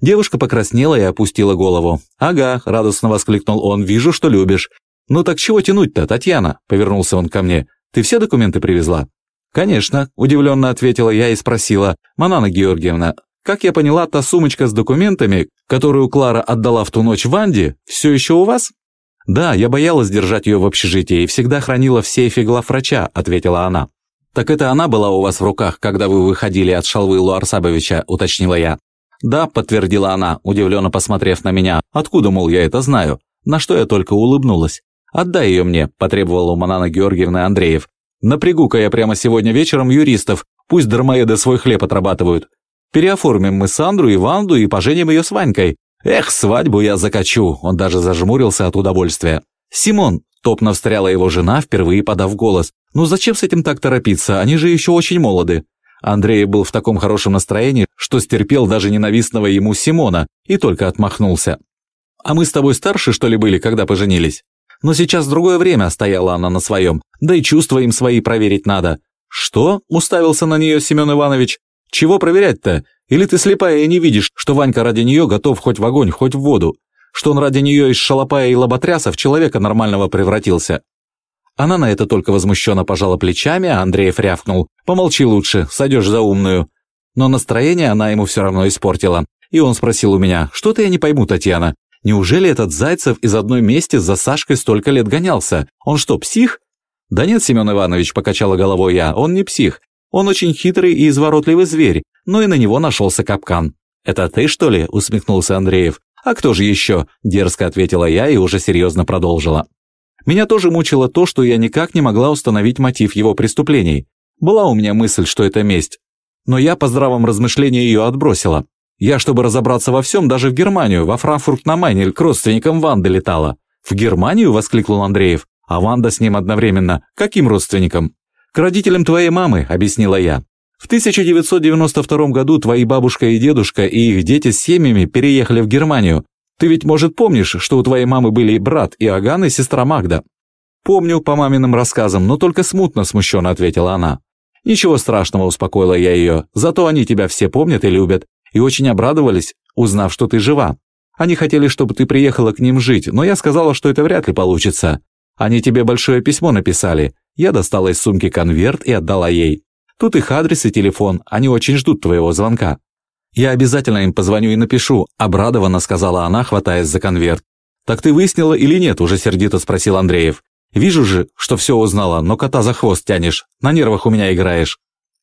Девушка покраснела и опустила голову. «Ага», – радостно воскликнул он, – «вижу, что любишь». «Ну так чего тянуть-то, Татьяна?» – повернулся он ко мне. «Ты все документы привезла?» «Конечно», – удивленно ответила я и спросила. «Манана Георгиевна, как я поняла, та сумочка с документами, которую Клара отдала в ту ночь Ванде, все еще у вас?» «Да, я боялась держать ее в общежитии и всегда хранила в сейфе главврача», – ответила она. «Так это она была у вас в руках, когда вы выходили от шалвы Луарсабовича», – уточнила я. «Да», – подтвердила она, удивленно посмотрев на меня. «Откуда, мол, я это знаю?» На что я только улыбнулась. «Отдай ее мне», – потребовала у Манана Георгиевны Андреев. «Напрягу-ка я прямо сегодня вечером юристов, пусть дармоеды свой хлеб отрабатывают. Переоформим мы Сандру и Ванду и поженим ее с Ванькой. Эх, свадьбу я закачу!» Он даже зажмурился от удовольствия. «Симон!» – топно встряла его жена, впервые подав голос. «Ну зачем с этим так торопиться? Они же еще очень молоды». Андрей был в таком хорошем настроении, что стерпел даже ненавистного ему Симона и только отмахнулся. «А мы с тобой старше, что ли, были, когда поженились? Но сейчас другое время, стояла она на своем, да и чувства им свои проверить надо». «Что?» – уставился на нее Семен Иванович. «Чего проверять-то? Или ты слепая и не видишь, что Ванька ради нее готов хоть в огонь, хоть в воду? Что он ради нее из шалопая и лоботряса в человека нормального превратился?» Она на это только возмущенно пожала плечами, а Андреев рявкнул. «Помолчи лучше, сойдешь за умную». Но настроение она ему все равно испортила. И он спросил у меня, «Что-то я не пойму, Татьяна. Неужели этот Зайцев из одной месте за Сашкой столько лет гонялся? Он что, псих?» «Да нет, Семен Иванович», – покачала головой я, – «он не псих. Он очень хитрый и изворотливый зверь, но и на него нашелся капкан». «Это ты, что ли?» – усмехнулся Андреев. «А кто же еще?» – дерзко ответила я и уже серьезно продолжила. Меня тоже мучило то, что я никак не могла установить мотив его преступлений. Была у меня мысль, что это месть. Но я по здравом размышлении ее отбросила. Я, чтобы разобраться во всем, даже в Германию, во Франкфурт на Майне к родственникам Ванды летала. «В Германию?» – воскликнул Андреев. А Ванда с ним одновременно. «Каким родственникам?» «К родителям твоей мамы», – объяснила я. В 1992 году твои бабушка и дедушка и их дети с семьями переехали в Германию, ты ведь, может, помнишь, что у твоей мамы были и брат Иоганн, и сестра Магда?» «Помню по маминым рассказам, но только смутно смущенно ответила она. «Ничего страшного», успокоила я ее, «зато они тебя все помнят и любят, и очень обрадовались, узнав, что ты жива. Они хотели, чтобы ты приехала к ним жить, но я сказала, что это вряд ли получится. Они тебе большое письмо написали. Я достала из сумки конверт и отдала ей. Тут их адрес и телефон, они очень ждут твоего звонка. «Я обязательно им позвоню и напишу», – обрадованно сказала она, хватаясь за конверт. «Так ты выяснила или нет?» – уже сердито спросил Андреев. «Вижу же, что все узнала, но кота за хвост тянешь, на нервах у меня играешь».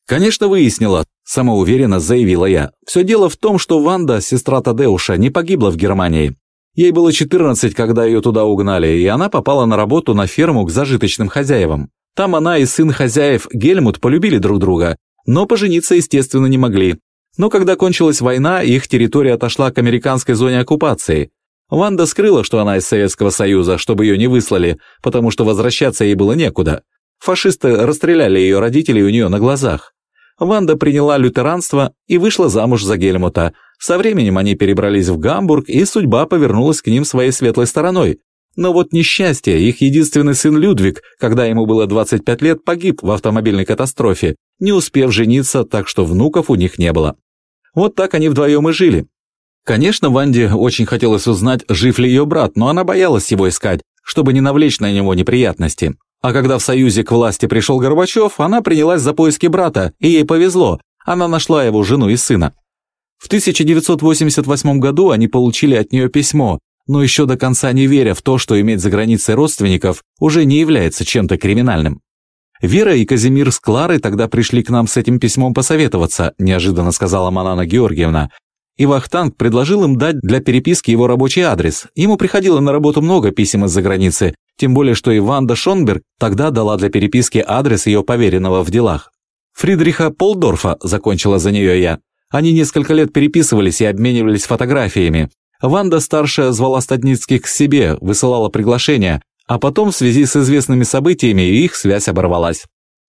«Конечно, выяснила», – самоуверенно заявила я. «Все дело в том, что Ванда, сестра Тадеуша, не погибла в Германии. Ей было 14, когда ее туда угнали, и она попала на работу на ферму к зажиточным хозяевам. Там она и сын хозяев Гельмут полюбили друг друга, но пожениться, естественно, не могли. Но когда кончилась война, их территория отошла к американской зоне оккупации. Ванда скрыла, что она из Советского Союза, чтобы ее не выслали, потому что возвращаться ей было некуда. Фашисты расстреляли ее родителей у нее на глазах. Ванда приняла лютеранство и вышла замуж за Гельмута. Со временем они перебрались в Гамбург, и судьба повернулась к ним своей светлой стороной. Но вот несчастье, их единственный сын Людвиг, когда ему было 25 лет, погиб в автомобильной катастрофе, не успев жениться, так что внуков у них не было. Вот так они вдвоем и жили. Конечно, Ванде очень хотелось узнать, жив ли ее брат, но она боялась его искать, чтобы не навлечь на него неприятности. А когда в Союзе к власти пришел Горбачев, она принялась за поиски брата, и ей повезло, она нашла его жену и сына. В 1988 году они получили от нее письмо, но еще до конца не веря в то, что иметь за границей родственников уже не является чем-то криминальным. «Вера и Казимир с Кларой тогда пришли к нам с этим письмом посоветоваться», неожиданно сказала Манана Георгиевна. И Вахтанг предложил им дать для переписки его рабочий адрес. Ему приходило на работу много писем из-за границы, тем более что Иванда Шонберг тогда дала для переписки адрес ее поверенного в делах. Фридриха Полдорфа закончила за нее я. Они несколько лет переписывались и обменивались фотографиями. Ванда-старшая звала Стадницких к себе, высылала приглашения, а потом в связи с известными событиями их связь оборвалась.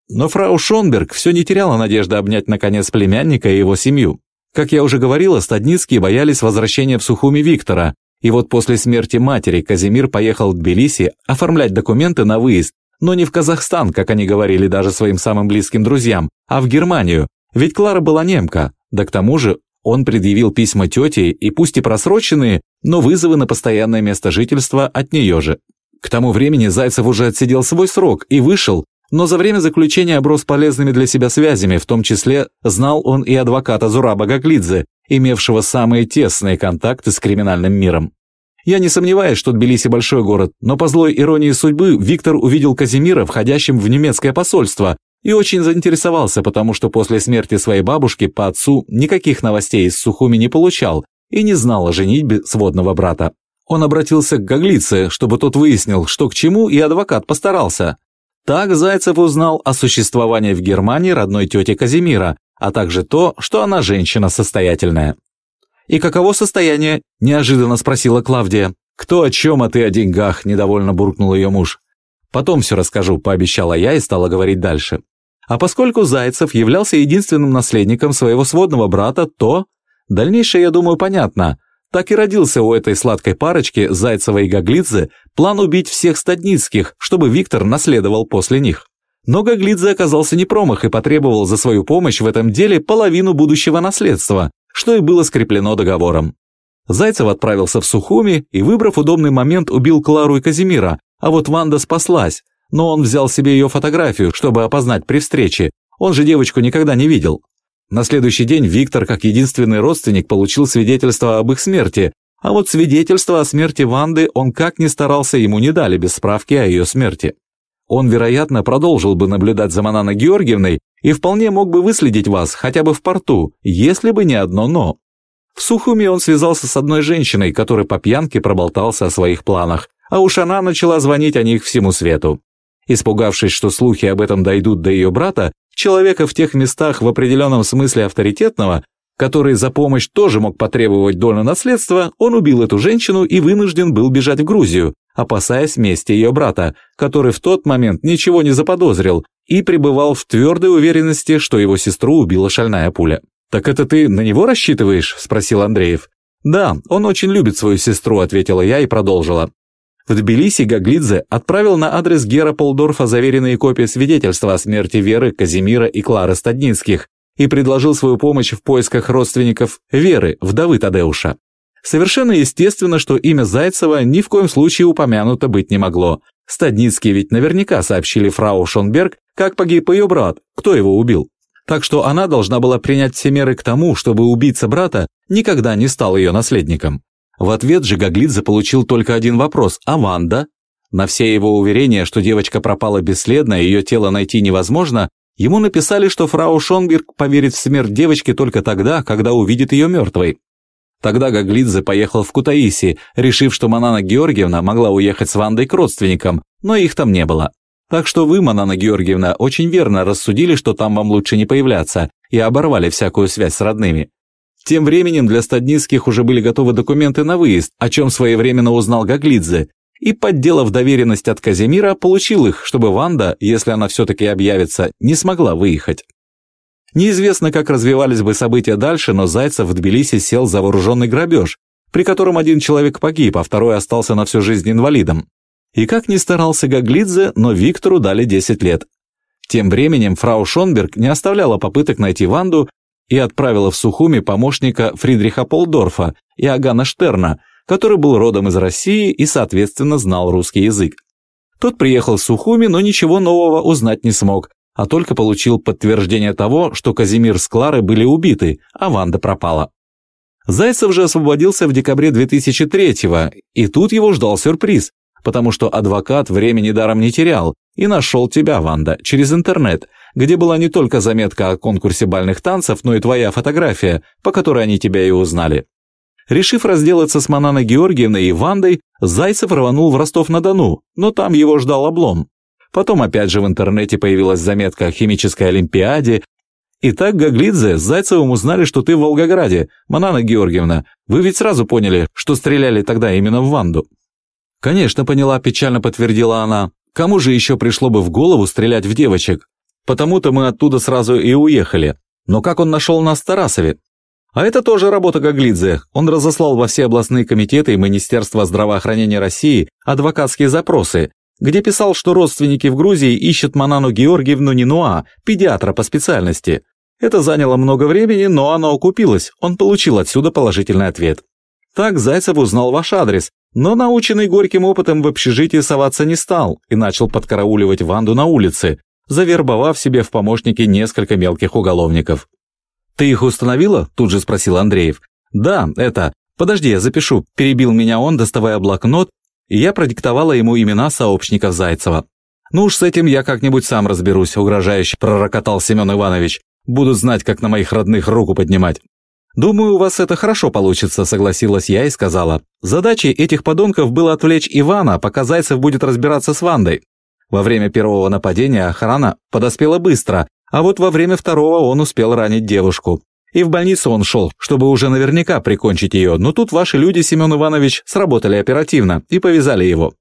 Но фрау Шонберг все не теряла надежды обнять наконец племянника и его семью. Как я уже говорила, Стадницкие боялись возвращения в Сухуми Виктора, и вот после смерти матери Казимир поехал в Тбилиси оформлять документы на выезд, но не в Казахстан, как они говорили даже своим самым близким друзьям, а в Германию, ведь Клара была немка, да к тому же он предъявил письма тете и пусть и просроченные, но вызовы на постоянное место жительства от нее же. К тому времени Зайцев уже отсидел свой срок и вышел, но за время заключения оброс полезными для себя связями, в том числе знал он и адвоката Зураба Гаглидзе, имевшего самые тесные контакты с криминальным миром. Я не сомневаюсь, что Тбилиси большой город, но по злой иронии судьбы Виктор увидел Казимира входящим в немецкое посольство и очень заинтересовался, потому что после смерти своей бабушки по отцу никаких новостей из Сухуми не получал и не знал о женитьбе сводного брата. Он обратился к Гаглице, чтобы тот выяснил, что к чему, и адвокат постарался. Так Зайцев узнал о существовании в Германии родной тети Казимира, а также то, что она женщина состоятельная. «И каково состояние?» – неожиданно спросила Клавдия. «Кто о чем, а ты о деньгах?» – недовольно буркнул ее муж. «Потом все расскажу», – пообещала я и стала говорить дальше. А поскольку Зайцев являлся единственным наследником своего сводного брата, то... Дальнейшее, я думаю, понятно. Так и родился у этой сладкой парочки, Зайцева и Гаглидзе, план убить всех Стадницких, чтобы Виктор наследовал после них. Но Гаглидзе оказался не промах и потребовал за свою помощь в этом деле половину будущего наследства, что и было скреплено договором. Зайцев отправился в Сухуми и, выбрав удобный момент, убил Клару и Казимира, а вот Ванда спаслась, но он взял себе ее фотографию, чтобы опознать при встрече, он же девочку никогда не видел. На следующий день Виктор, как единственный родственник, получил свидетельство об их смерти, а вот свидетельство о смерти Ванды он как ни старался, ему не дали без справки о ее смерти. Он, вероятно, продолжил бы наблюдать за Мананой Георгиевной и вполне мог бы выследить вас хотя бы в порту, если бы не одно «но». В Сухуме он связался с одной женщиной, которая по пьянке проболтался о своих планах, а уж она начала звонить о них всему свету. Испугавшись, что слухи об этом дойдут до ее брата, человека в тех местах в определенном смысле авторитетного, который за помощь тоже мог потребовать долю наследства, он убил эту женщину и вынужден был бежать в Грузию, опасаясь мести ее брата, который в тот момент ничего не заподозрил и пребывал в твердой уверенности, что его сестру убила шальная пуля. «Так это ты на него рассчитываешь?» – спросил Андреев. «Да, он очень любит свою сестру», – ответила я и продолжила. В Тбилиси Гаглидзе отправил на адрес Гера Полдорфа заверенные копии свидетельства о смерти Веры, Казимира и Клары Стадницких, и предложил свою помощь в поисках родственников Веры, вдовы Тадеуша. Совершенно естественно, что имя Зайцева ни в коем случае упомянуто быть не могло. Стадницкие ведь наверняка сообщили фрау Шонберг, как погиб ее брат, кто его убил. Так что она должна была принять все меры к тому, чтобы убийца брата никогда не стал ее наследником. В ответ же Гаглидзе получил только один вопрос «А Ванда?». На все его уверения, что девочка пропала бесследно и ее тело найти невозможно, Ему написали, что фрау Шонберг поверит в смерть девочки только тогда, когда увидит ее мертвой. Тогда Гаглидзе поехал в Кутаиси, решив, что Манана Георгиевна могла уехать с Вандой к родственникам, но их там не было. Так что вы, Манана Георгиевна, очень верно рассудили, что там вам лучше не появляться, и оборвали всякую связь с родными. Тем временем для Стадницких уже были готовы документы на выезд, о чем своевременно узнал Гаглидзе, и, подделав доверенность от Казимира, получил их, чтобы Ванда, если она все-таки объявится, не смогла выехать. Неизвестно, как развивались бы события дальше, но Зайцев в Тбилиси сел за вооруженный грабеж, при котором один человек погиб, а второй остался на всю жизнь инвалидом. И как ни старался Гаглидзе, но Виктору дали 10 лет. Тем временем фрау Шонберг не оставляла попыток найти Ванду и отправила в Сухуми помощника Фридриха Полдорфа и Агана Штерна, который был родом из России и, соответственно, знал русский язык. Тот приехал в Сухуми, но ничего нового узнать не смог, а только получил подтверждение того, что Казимир с Кларой были убиты, а Ванда пропала. Зайцев же освободился в декабре 2003-го, и тут его ждал сюрприз, потому что адвокат времени даром не терял и нашел тебя, Ванда, через интернет, где была не только заметка о конкурсе бальных танцев, но и твоя фотография, по которой они тебя и узнали. Решив разделаться с Мананой Георгиевной и Вандой, Зайцев рванул в Ростов-на-Дону, но там его ждал облом. Потом опять же в интернете появилась заметка о химической олимпиаде, Итак, Гаглидзе с Зайцевым узнали, что ты в Волгограде. Манана Георгиевна, вы ведь сразу поняли, что стреляли тогда именно в Ванду?» «Конечно, поняла», – печально подтвердила она. «Кому же еще пришло бы в голову стрелять в девочек? Потому-то мы оттуда сразу и уехали. Но как он нашел нас в Тарасове? А это тоже работа Гаглидзе. Он разослал во все областные комитеты и Министерство здравоохранения России адвокатские запросы, где писал, что родственники в Грузии ищут Манану Георгиевну Нинуа, педиатра по специальности. Это заняло много времени, но оно окупилось, он получил отсюда положительный ответ. Так Зайцев узнал ваш адрес, но наученный горьким опытом в общежитии соваться не стал и начал подкарауливать Ванду на улице, завербовав себе в помощники несколько мелких уголовников. «Ты их установила?» – тут же спросил Андреев. «Да, это... Подожди, я запишу», – перебил меня он, доставая блокнот, и я продиктовала ему имена сообщников Зайцева. «Ну уж с этим я как-нибудь сам разберусь», – угрожающе пророкотал Семен Иванович. «Буду знать, как на моих родных руку поднимать». «Думаю, у вас это хорошо получится», – согласилась я и сказала. «Задачей этих подонков было отвлечь Ивана, пока Зайцев будет разбираться с Вандой. Во время первого нападения охрана подоспела быстро, а вот во время второго он успел ранить девушку. И в больницу он шел, чтобы уже наверняка прикончить ее, но тут ваши люди, Семен Иванович, сработали оперативно и повязали его.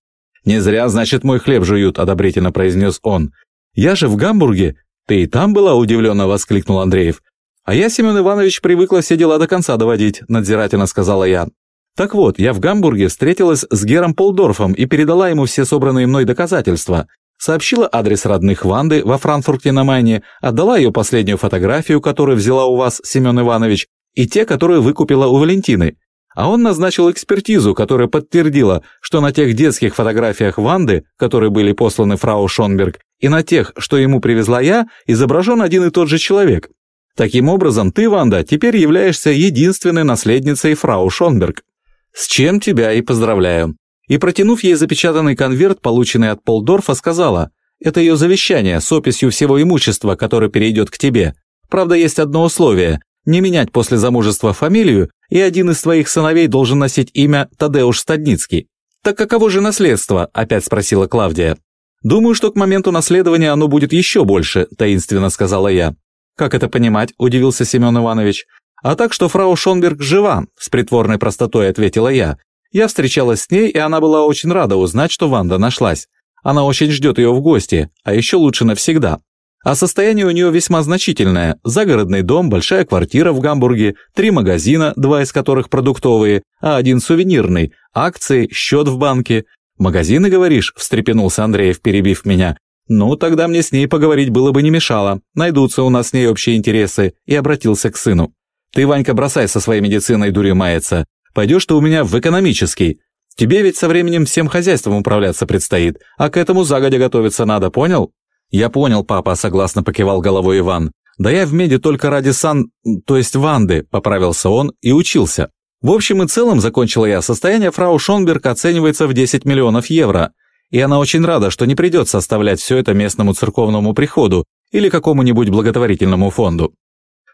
«Не зря, значит, мой хлеб жуют», – одобрительно произнес он. «Я же в Гамбурге». «Ты и там была?» – удивленно воскликнул Андреев. «А я, Семен Иванович, привыкла все дела до конца доводить», – надзирательно сказала я. «Так вот, я в Гамбурге встретилась с Гером Полдорфом и передала ему все собранные мной доказательства сообщила адрес родных Ванды во Франкфурте на Майне, отдала ее последнюю фотографию, которую взяла у вас, Семен Иванович, и те, которые выкупила у Валентины. А он назначил экспертизу, которая подтвердила, что на тех детских фотографиях Ванды, которые были посланы фрау Шонберг, и на тех, что ему привезла я, изображен один и тот же человек. Таким образом, ты, Ванда, теперь являешься единственной наследницей фрау Шонберг. С чем тебя и поздравляю и, протянув ей запечатанный конверт, полученный от Полдорфа, сказала, «Это ее завещание с описью всего имущества, которое перейдет к тебе. Правда, есть одно условие – не менять после замужества фамилию, и один из твоих сыновей должен носить имя Тадеуш Стадницкий». «Так каково же наследство?» – опять спросила Клавдия. «Думаю, что к моменту наследования оно будет еще больше», – таинственно сказала я. «Как это понимать?» – удивился Семен Иванович. «А так, что фрау Шонберг жива», – с притворной простотой ответила я. Я встречалась с ней, и она была очень рада узнать, что Ванда нашлась. Она очень ждет ее в гости, а еще лучше навсегда. А состояние у нее весьма значительное. Загородный дом, большая квартира в Гамбурге, три магазина, два из которых продуктовые, а один сувенирный, акции, счет в банке. «Магазины, говоришь?» – встрепенулся Андреев, перебив меня. «Ну, тогда мне с ней поговорить было бы не мешало. Найдутся у нас с ней общие интересы». И обратился к сыну. «Ты, Ванька, бросай со своей медициной дурью маяться. Пойдешь ты у меня в экономический. Тебе ведь со временем всем хозяйством управляться предстоит, а к этому загодя готовиться надо, понял?» «Я понял, папа», — согласно покивал головой Иван. «Да я в меди только ради сан... то есть Ванды», — поправился он и учился. В общем и целом, закончила я, состояние фрау Шонберг оценивается в 10 миллионов евро. И она очень рада, что не придется оставлять все это местному церковному приходу или какому-нибудь благотворительному фонду.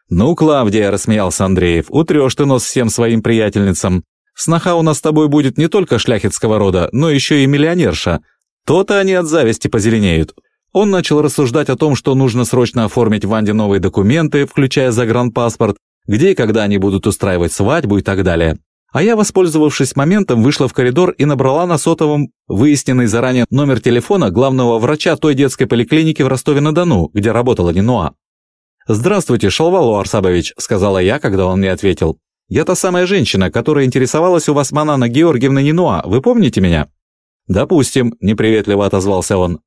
«Ну, Клавдия», — рассмеялся Андреев, — «утрешь ты нос всем своим приятельницам. Сноха у нас с тобой будет не только шляхетского рода, но еще и миллионерша. То-то они от зависти позеленеют». Он начал рассуждать о том, что нужно срочно оформить Ванде новые документы, включая загранпаспорт, где и когда они будут устраивать свадьбу и так далее. А я, воспользовавшись моментом, вышла в коридор и набрала на сотовом выясненный заранее номер телефона главного врача той детской поликлиники в Ростове-на-Дону, где работала Нинуа. «Здравствуйте, Шалвалу Арсабович», — сказала я, когда он мне ответил. «Я та самая женщина, которая интересовалась у вас Манана Георгиевна Нинуа, вы помните меня?» «Допустим», — неприветливо отозвался он.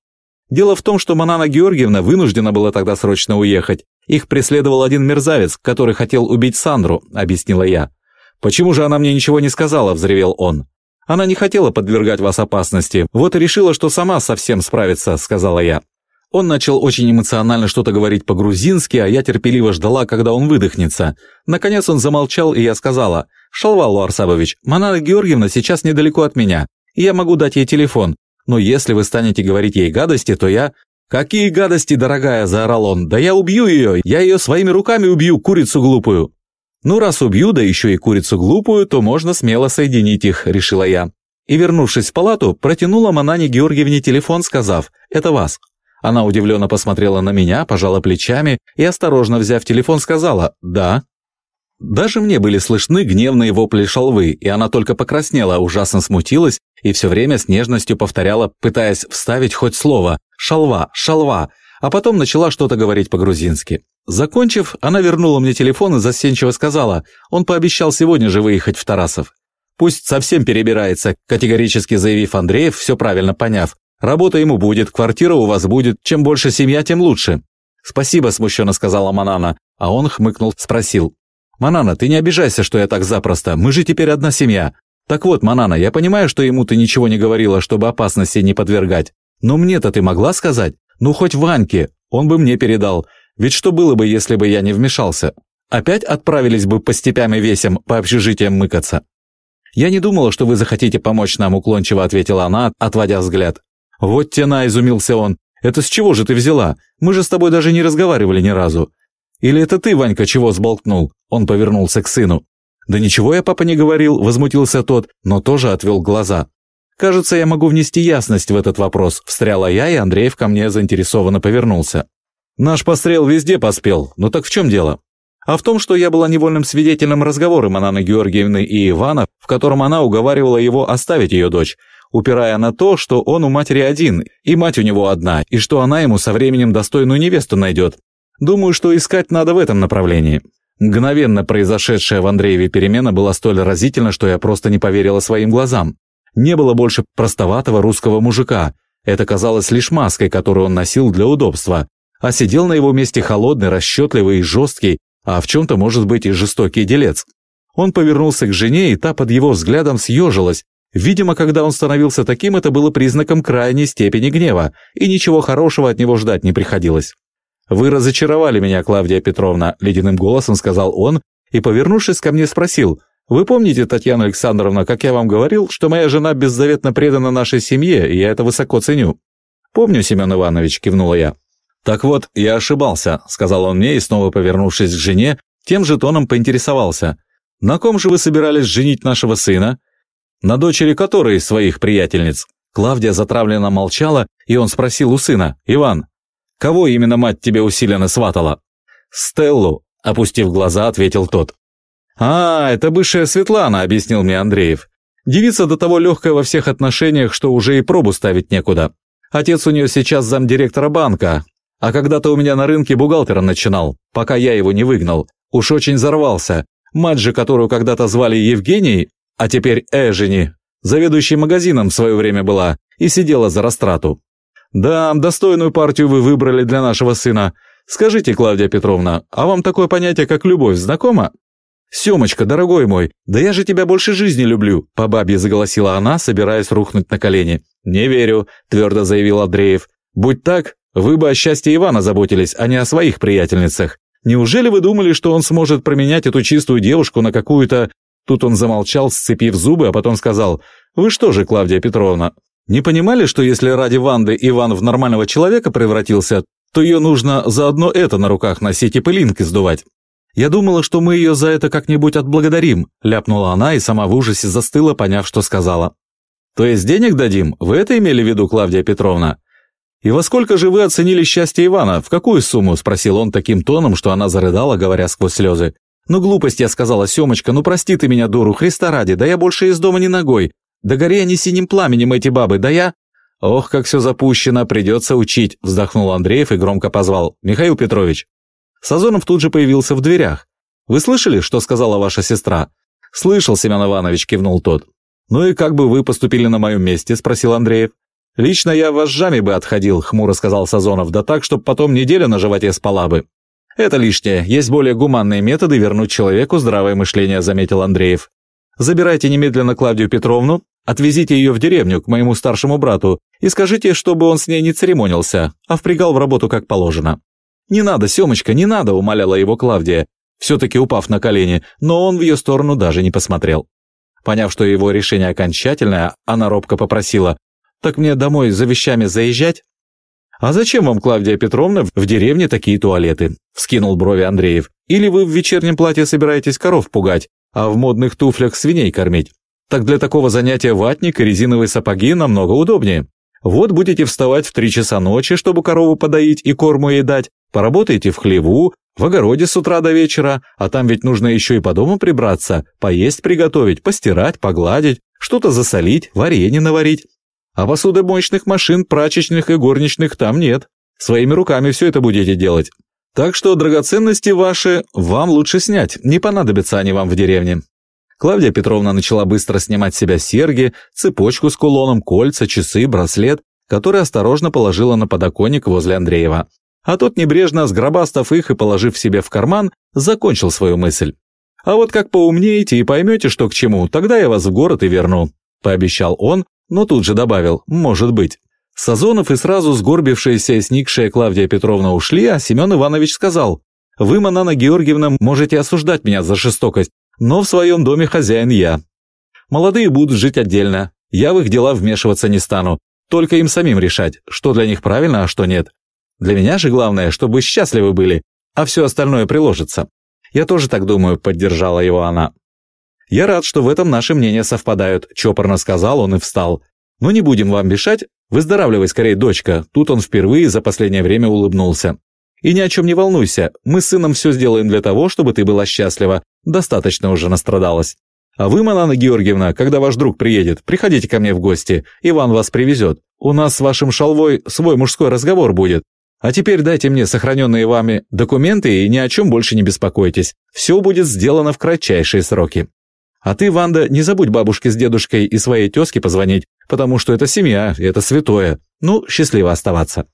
«Дело в том, что Манана Георгиевна вынуждена была тогда срочно уехать. Их преследовал один мерзавец, который хотел убить Сандру», — объяснила я. «Почему же она мне ничего не сказала?» — взревел он. «Она не хотела подвергать вас опасности, вот и решила, что сама совсем справится», — сказала я. Он начал очень эмоционально что-то говорить по-грузински, а я терпеливо ждала, когда он выдохнется. Наконец он замолчал, и я сказала, «Шалвал, Арсабович, Манана Георгиевна сейчас недалеко от меня, и я могу дать ей телефон. Но если вы станете говорить ей гадости, то я...» «Какие гадости, дорогая!» – заорал он. «Да я убью ее! Я ее своими руками убью, курицу глупую!» «Ну, раз убью, да еще и курицу глупую, то можно смело соединить их», – решила я. И, вернувшись в палату, протянула Манане Георгиевне телефон, сказав «Это вас». Она удивленно посмотрела на меня, пожала плечами и, осторожно взяв телефон, сказала «да». Даже мне были слышны гневные вопли шалвы, и она только покраснела, ужасно смутилась и все время с нежностью повторяла, пытаясь вставить хоть слово «шалва, шалва», а потом начала что-то говорить по-грузински. Закончив, она вернула мне телефон и застенчиво сказала, он пообещал сегодня же выехать в Тарасов. Пусть совсем перебирается, категорически заявив Андреев, все правильно поняв. Работа ему будет, квартира у вас будет, чем больше семья, тем лучше. «Спасибо», – смущенно сказала Манана, а он хмыкнул, спросил. «Манана, ты не обижайся, что я так запросто, мы же теперь одна семья. Так вот, Манана, я понимаю, что ему ты ничего не говорила, чтобы опасности не подвергать. Но мне-то ты могла сказать? Ну, хоть Ваньке, он бы мне передал. Ведь что было бы, если бы я не вмешался? Опять отправились бы по степям и весям, по общежитиям мыкаться?» «Я не думала, что вы захотите помочь нам», – уклончиво ответила она, отводя взгляд. «Вот тена», – изумился он. «Это с чего же ты взяла? Мы же с тобой даже не разговаривали ни разу. Или это ты, Ванька, чего сболтнул?» Он повернулся к сыну. «Да ничего я, папа, не говорил», – возмутился тот, но тоже отвел глаза. «Кажется, я могу внести ясность в этот вопрос», – встряла я, и Андреев ко мне заинтересованно повернулся. «Наш пострел везде поспел, ну так в чем дело?» а в том, что я была невольным свидетелем разговора Мананы Георгиевны и Ивана, в котором она уговаривала его оставить ее дочь, упирая на то, что он у матери один, и мать у него одна, и что она ему со временем достойную невесту найдет. Думаю, что искать надо в этом направлении. Мгновенно произошедшая в Андрееве перемена была столь разительна, что я просто не поверила своим глазам. Не было больше простоватого русского мужика. Это казалось лишь маской, которую он носил для удобства. А сидел на его месте холодный, расчетливый и жесткий, а в чем-то, может быть, и жестокий делец. Он повернулся к жене, и та под его взглядом съежилась, Видимо, когда он становился таким, это было признаком крайней степени гнева, и ничего хорошего от него ждать не приходилось. «Вы разочаровали меня, Клавдия Петровна», – ледяным голосом сказал он, и, повернувшись ко мне, спросил, «Вы помните, Татьяна Александровна, как я вам говорил, что моя жена беззаветно предана нашей семье, и я это высоко ценю?» «Помню, Семен Иванович», – кивнула я. «Так вот, я ошибался», – сказал он мне и, снова повернувшись к жене, тем же тоном поинтересовался. «На ком же вы собирались женить нашего сына?» На дочери которой из своих приятельниц? Клавдия затравленно молчала, и он спросил у сына, «Иван, кого именно мать тебе усиленно сватала?» «Стеллу», — опустив глаза, ответил тот. «А, это бывшая Светлана», — объяснил мне Андреев. «Девица до того легкая во всех отношениях, что уже и пробу ставить некуда. Отец у нее сейчас замдиректора банка, а когда-то у меня на рынке бухгалтером начинал, пока я его не выгнал. Уж очень взорвался. Мать же, которую когда-то звали Евгений, а теперь Эжени, заведующей магазином в свое время была и сидела за растрату. Да, достойную партию вы выбрали для нашего сына. Скажите, Клавдия Петровна, а вам такое понятие, как любовь, знакомо? «Семочка, дорогой мой, да я же тебя больше жизни люблю», по бабье заголосила она, собираясь рухнуть на колени. «Не верю», твердо заявил Андреев. «Будь так, вы бы о счастье Ивана заботились, а не о своих приятельницах. Неужели вы думали, что он сможет променять эту чистую девушку на какую-то Тут он замолчал, сцепив зубы, а потом сказал, «Вы что же, Клавдия Петровна, не понимали, что если ради Ванды Иван в нормального человека превратился, то ее нужно заодно это на руках носить и пылинки сдувать?» «Я думала, что мы ее за это как-нибудь отблагодарим», ляпнула она и сама в ужасе застыла, поняв, что сказала. «То есть денег дадим? Вы это имели в виду, Клавдия Петровна?» «И во сколько же вы оценили счастье Ивана? В какую сумму?» – спросил он таким тоном, что она зарыдала, говоря сквозь слезы. «Ну глупость я сказала, Семочка, ну прости ты меня, дуру, Христа ради, да я больше из дома не ногой. Да гори они синим пламенем, эти бабы, да я...» «Ох, как все запущено, придется учить», – вздохнул Андреев и громко позвал. «Михаил Петрович». Сазонов тут же появился в дверях. «Вы слышали, что сказала ваша сестра?» «Слышал, Семен Иванович», – кивнул тот. «Ну и как бы вы поступили на моем месте?» – спросил Андреев. «Лично я вожжами бы отходил», – хмуро сказал Сазонов, «да так, чтобы потом неделю на животе спала бы». «Это лишнее. Есть более гуманные методы вернуть человеку здравое мышление», – заметил Андреев. «Забирайте немедленно Клавдию Петровну, отвезите ее в деревню к моему старшему брату и скажите, чтобы он с ней не церемонился, а впрягал в работу как положено». «Не надо, Семочка, не надо», – умоляла его Клавдия, все-таки упав на колени, но он в ее сторону даже не посмотрел. Поняв, что его решение окончательное, она робко попросила, «Так мне домой за вещами заезжать?» «А зачем вам, Клавдия Петровна, в деревне такие туалеты?» – вскинул брови Андреев. «Или вы в вечернем платье собираетесь коров пугать, а в модных туфлях свиней кормить? Так для такого занятия ватник и резиновые сапоги намного удобнее. Вот будете вставать в три часа ночи, чтобы корову подоить и корму ей дать, поработаете в хлеву, в огороде с утра до вечера, а там ведь нужно еще и по дому прибраться, поесть приготовить, постирать, погладить, что-то засолить, варенье наварить. А посудомоечных машин, прачечных и горничных там нет. Своими руками все это будете делать. Так что драгоценности ваши вам лучше снять, не понадобятся они вам в деревне. Клавдия Петровна начала быстро снимать с себя серьги, цепочку с кулоном, кольца, часы, браслет, который осторожно положила на подоконник возле Андреева. А тот, небрежно сгробастав их и положив себе в карман, закончил свою мысль. «А вот как поумнеете и поймете, что к чему, тогда я вас в город и верну», – пообещал он, но тут же добавил «может быть». Сазонов и сразу сгорбившаяся и сникшая Клавдия Петровна ушли, а Семен Иванович сказал «Вы, Манана Георгиевна, можете осуждать меня за жестокость, но в своем доме хозяин я. Молодые будут жить отдельно, я в их дела вмешиваться не стану, только им самим решать, что для них правильно, а что нет. Для меня же главное, чтобы счастливы были, а все остальное приложится. Я тоже так думаю, поддержала его она. Я рад, что в этом наши мнения совпадают, чопорно сказал он и встал. Но не будем вам мешать, выздоравливай скорее, дочка. Тут он впервые за последнее время улыбнулся. И ни о чем не волнуйся, мы с сыном все сделаем для того, чтобы ты была счастлива. Достаточно уже настрадалась. А вы, Манана Георгиевна, когда ваш друг приедет, приходите ко мне в гости, Иван вас привезет. У нас с вашим шалвой свой мужской разговор будет. А теперь дайте мне сохраненные вами документы и ни о чем больше не беспокойтесь. Все будет сделано в кратчайшие сроки. А ты, Ванда, не забудь бабушке с дедушкой и своей тезке позвонить, потому что это семья, и это святое. Ну, счастливо оставаться.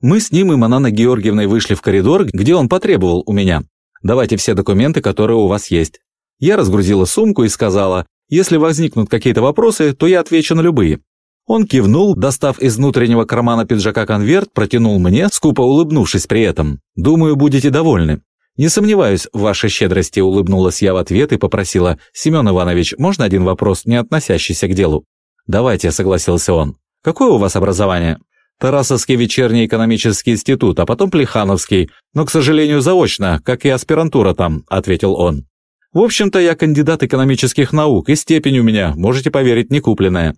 Мы с ним и Манана Георгиевной вышли в коридор, где он потребовал у меня. Давайте все документы, которые у вас есть. Я разгрузила сумку и сказала, если возникнут какие-то вопросы, то я отвечу на любые. Он кивнул, достав из внутреннего кармана пиджака конверт, протянул мне, скупо улыбнувшись при этом. «Думаю, будете довольны». «Не сомневаюсь в вашей щедрости», — улыбнулась я в ответ и попросила, «Семен Иванович, можно один вопрос, не относящийся к делу?» «Давайте», — согласился он. «Какое у вас образование?» Тарасовский вечерний экономический институт, а потом Плехановский, но, к сожалению, заочно, как и аспирантура там», — ответил он. «В общем-то, я кандидат экономических наук, и степень у меня, можете поверить, не купленная».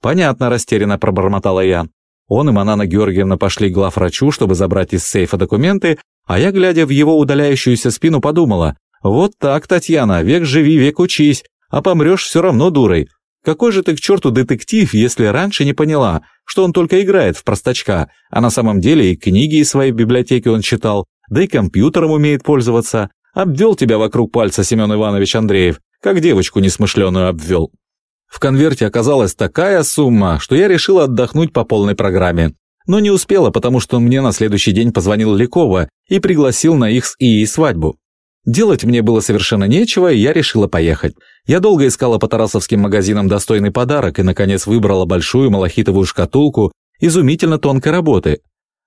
«Понятно», — растерянно пробормотала я. Он и Манана Георгиевна пошли к главврачу, чтобы забрать из сейфа документы, а я, глядя в его удаляющуюся спину, подумала, «Вот так, Татьяна, век живи, век учись, а помрешь все равно дурой. Какой же ты к черту детектив, если раньше не поняла, что он только играет в простачка, а на самом деле и книги из своей библиотеки он читал, да и компьютером умеет пользоваться. Обвел тебя вокруг пальца Семен Иванович Андреев, как девочку несмышленую обвел. В конверте оказалась такая сумма, что я решила отдохнуть по полной программе. Но не успела, потому что мне на следующий день позвонил Ликова и пригласил на их с Ией свадьбу. Делать мне было совершенно нечего, и я решила поехать. Я долго искала по тарасовским магазинам достойный подарок и, наконец, выбрала большую малахитовую шкатулку изумительно тонкой работы.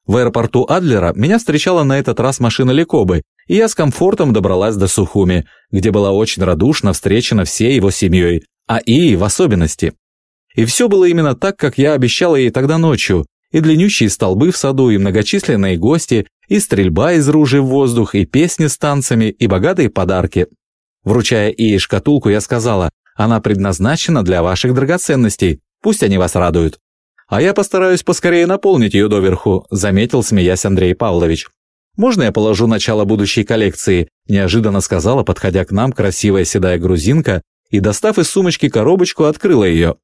В аэропорту Адлера меня встречала на этот раз машина Лекобы, и я с комфортом добралась до Сухуми, где была очень радушно встречена всей его семьей, а Ии в особенности. И все было именно так, как я обещала ей тогда ночью, и длиннющие столбы в саду, и многочисленные гости, и стрельба из ружей в воздух, и песни с танцами, и богатые подарки. Вручая ей шкатулку, я сказала, она предназначена для ваших драгоценностей, пусть они вас радуют. А я постараюсь поскорее наполнить ее доверху, заметил, смеясь Андрей Павлович. «Можно я положу начало будущей коллекции?» – неожиданно сказала, подходя к нам красивая седая грузинка и, достав из сумочки коробочку, открыла ее.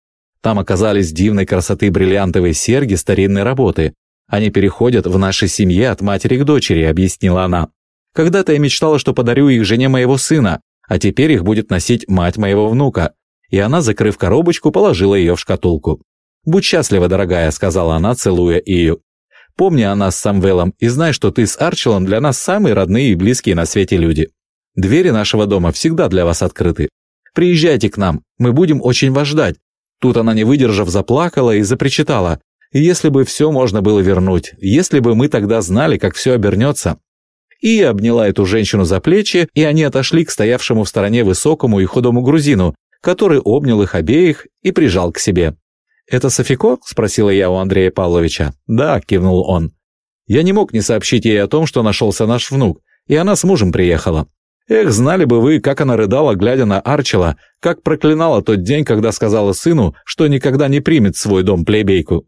Там оказались дивной красоты бриллиантовые серьги старинной работы. Они переходят в нашей семье от матери к дочери, объяснила она. Когда-то я мечтала, что подарю их жене моего сына, а теперь их будет носить мать моего внука. И она, закрыв коробочку, положила ее в шкатулку. «Будь счастлива, дорогая», — сказала она, целуя ее. «Помни о нас с Самвелом и знай, что ты с Арчелом для нас самые родные и близкие на свете люди. Двери нашего дома всегда для вас открыты. Приезжайте к нам, мы будем очень вас ждать». Тут она, не выдержав, заплакала и запричитала. «Если бы все можно было вернуть, если бы мы тогда знали, как все обернется». И обняла эту женщину за плечи, и они отошли к стоявшему в стороне высокому и худому грузину, который обнял их обеих и прижал к себе. «Это Софико?» – спросила я у Андрея Павловича. «Да», – кивнул он. Я не мог не сообщить ей о том, что нашелся наш внук, и она с мужем приехала. Эх, знали бы вы, как она рыдала, глядя на Арчела, как проклинала тот день, когда сказала сыну, что никогда не примет свой дом плебейку.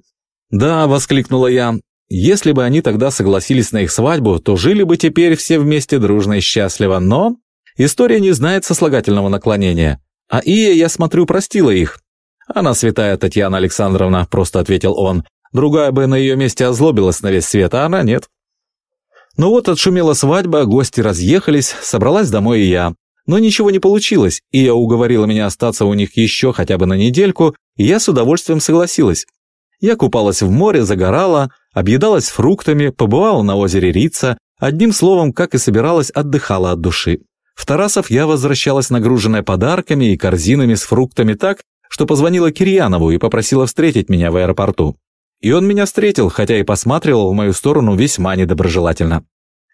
«Да», – воскликнула я, – «если бы они тогда согласились на их свадьбу, то жили бы теперь все вместе дружно и счастливо, но история не знает сослагательного наклонения. А Ия, я смотрю, простила их». «Она святая Татьяна Александровна», – просто ответил он. «Другая бы на ее месте озлобилась на весь свет, а она нет». Ну вот отшумела свадьба, гости разъехались, собралась домой и я. Но ничего не получилось, и я уговорила меня остаться у них еще хотя бы на недельку, и я с удовольствием согласилась. Я купалась в море, загорала, объедалась фруктами, побывала на озере Рица, одним словом, как и собиралась, отдыхала от души. В Тарасов я возвращалась нагруженная подарками и корзинами с фруктами так, что позвонила Кирьянову и попросила встретить меня в аэропорту. И он меня встретил, хотя и посматривал в мою сторону весьма недоброжелательно.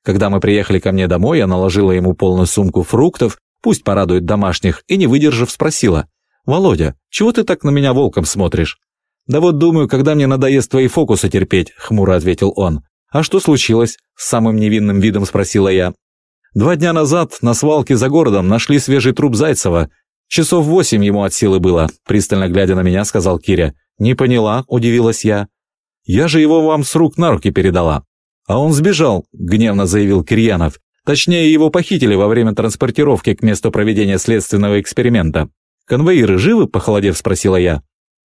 Когда мы приехали ко мне домой, я наложила ему полную сумку фруктов Пусть порадует домашних, и не выдержав спросила. «Володя, чего ты так на меня волком смотришь?» «Да вот думаю, когда мне надоест твои фокусы терпеть», — хмуро ответил он. «А что случилось?» — с самым невинным видом спросила я. «Два дня назад на свалке за городом нашли свежий труп Зайцева. Часов восемь ему от силы было», — пристально глядя на меня, сказал Киря. «Не поняла», — удивилась я. «Я же его вам с рук на руки передала». «А он сбежал», — гневно заявил Кирьянов. Точнее, его похитили во время транспортировки к месту проведения следственного эксперимента. «Конвоиры живы?» – похолодев спросила я.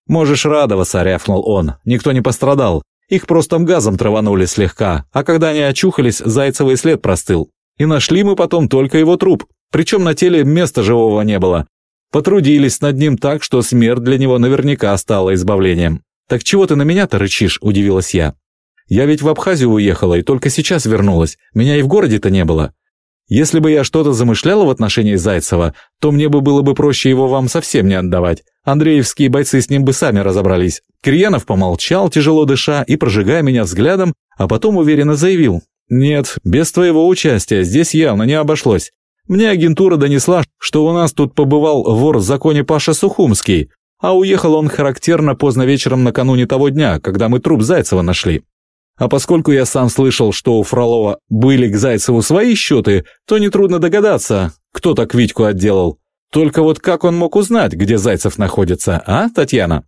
«Можешь радоваться», – рявкнул он. «Никто не пострадал. Их просто газом траванули слегка, а когда они очухались, Зайцевый след простыл. И нашли мы потом только его труп, причем на теле места живого не было. Потрудились над ним так, что смерть для него наверняка стала избавлением. «Так чего ты на меня-то рычишь?» – удивилась я. Я ведь в Абхазию уехала и только сейчас вернулась. Меня и в городе-то не было. Если бы я что-то замышляла в отношении Зайцева, то мне бы было бы проще его вам совсем не отдавать. Андреевские бойцы с ним бы сами разобрались. Кирьянов помолчал, тяжело дыша, и прожигая меня взглядом, а потом уверенно заявил. «Нет, без твоего участия здесь явно не обошлось. Мне агентура донесла, что у нас тут побывал вор в законе Паша Сухумский, а уехал он характерно поздно вечером накануне того дня, когда мы труп Зайцева нашли. А поскольку я сам слышал, что у Фролова были к Зайцеву свои счеты, то нетрудно догадаться, кто так Витьку отделал. Только вот как он мог узнать, где Зайцев находится, а, Татьяна?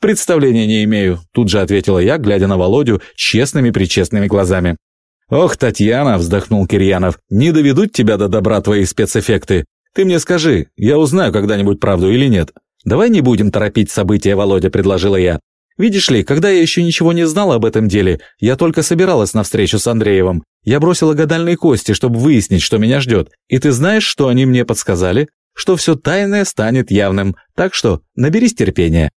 Представления не имею, тут же ответила я, глядя на Володю честными-причестными глазами. «Ох, Татьяна!» – вздохнул Кирьянов. «Не доведут тебя до добра твои спецэффекты. Ты мне скажи, я узнаю когда-нибудь правду или нет?» «Давай не будем торопить события, Володя», – предложила я. Видишь ли, когда я еще ничего не знала об этом деле, я только собиралась на встречу с Андреевым. Я бросила гадальные кости, чтобы выяснить, что меня ждет. И ты знаешь, что они мне подсказали? Что все тайное станет явным. Так что наберись терпения.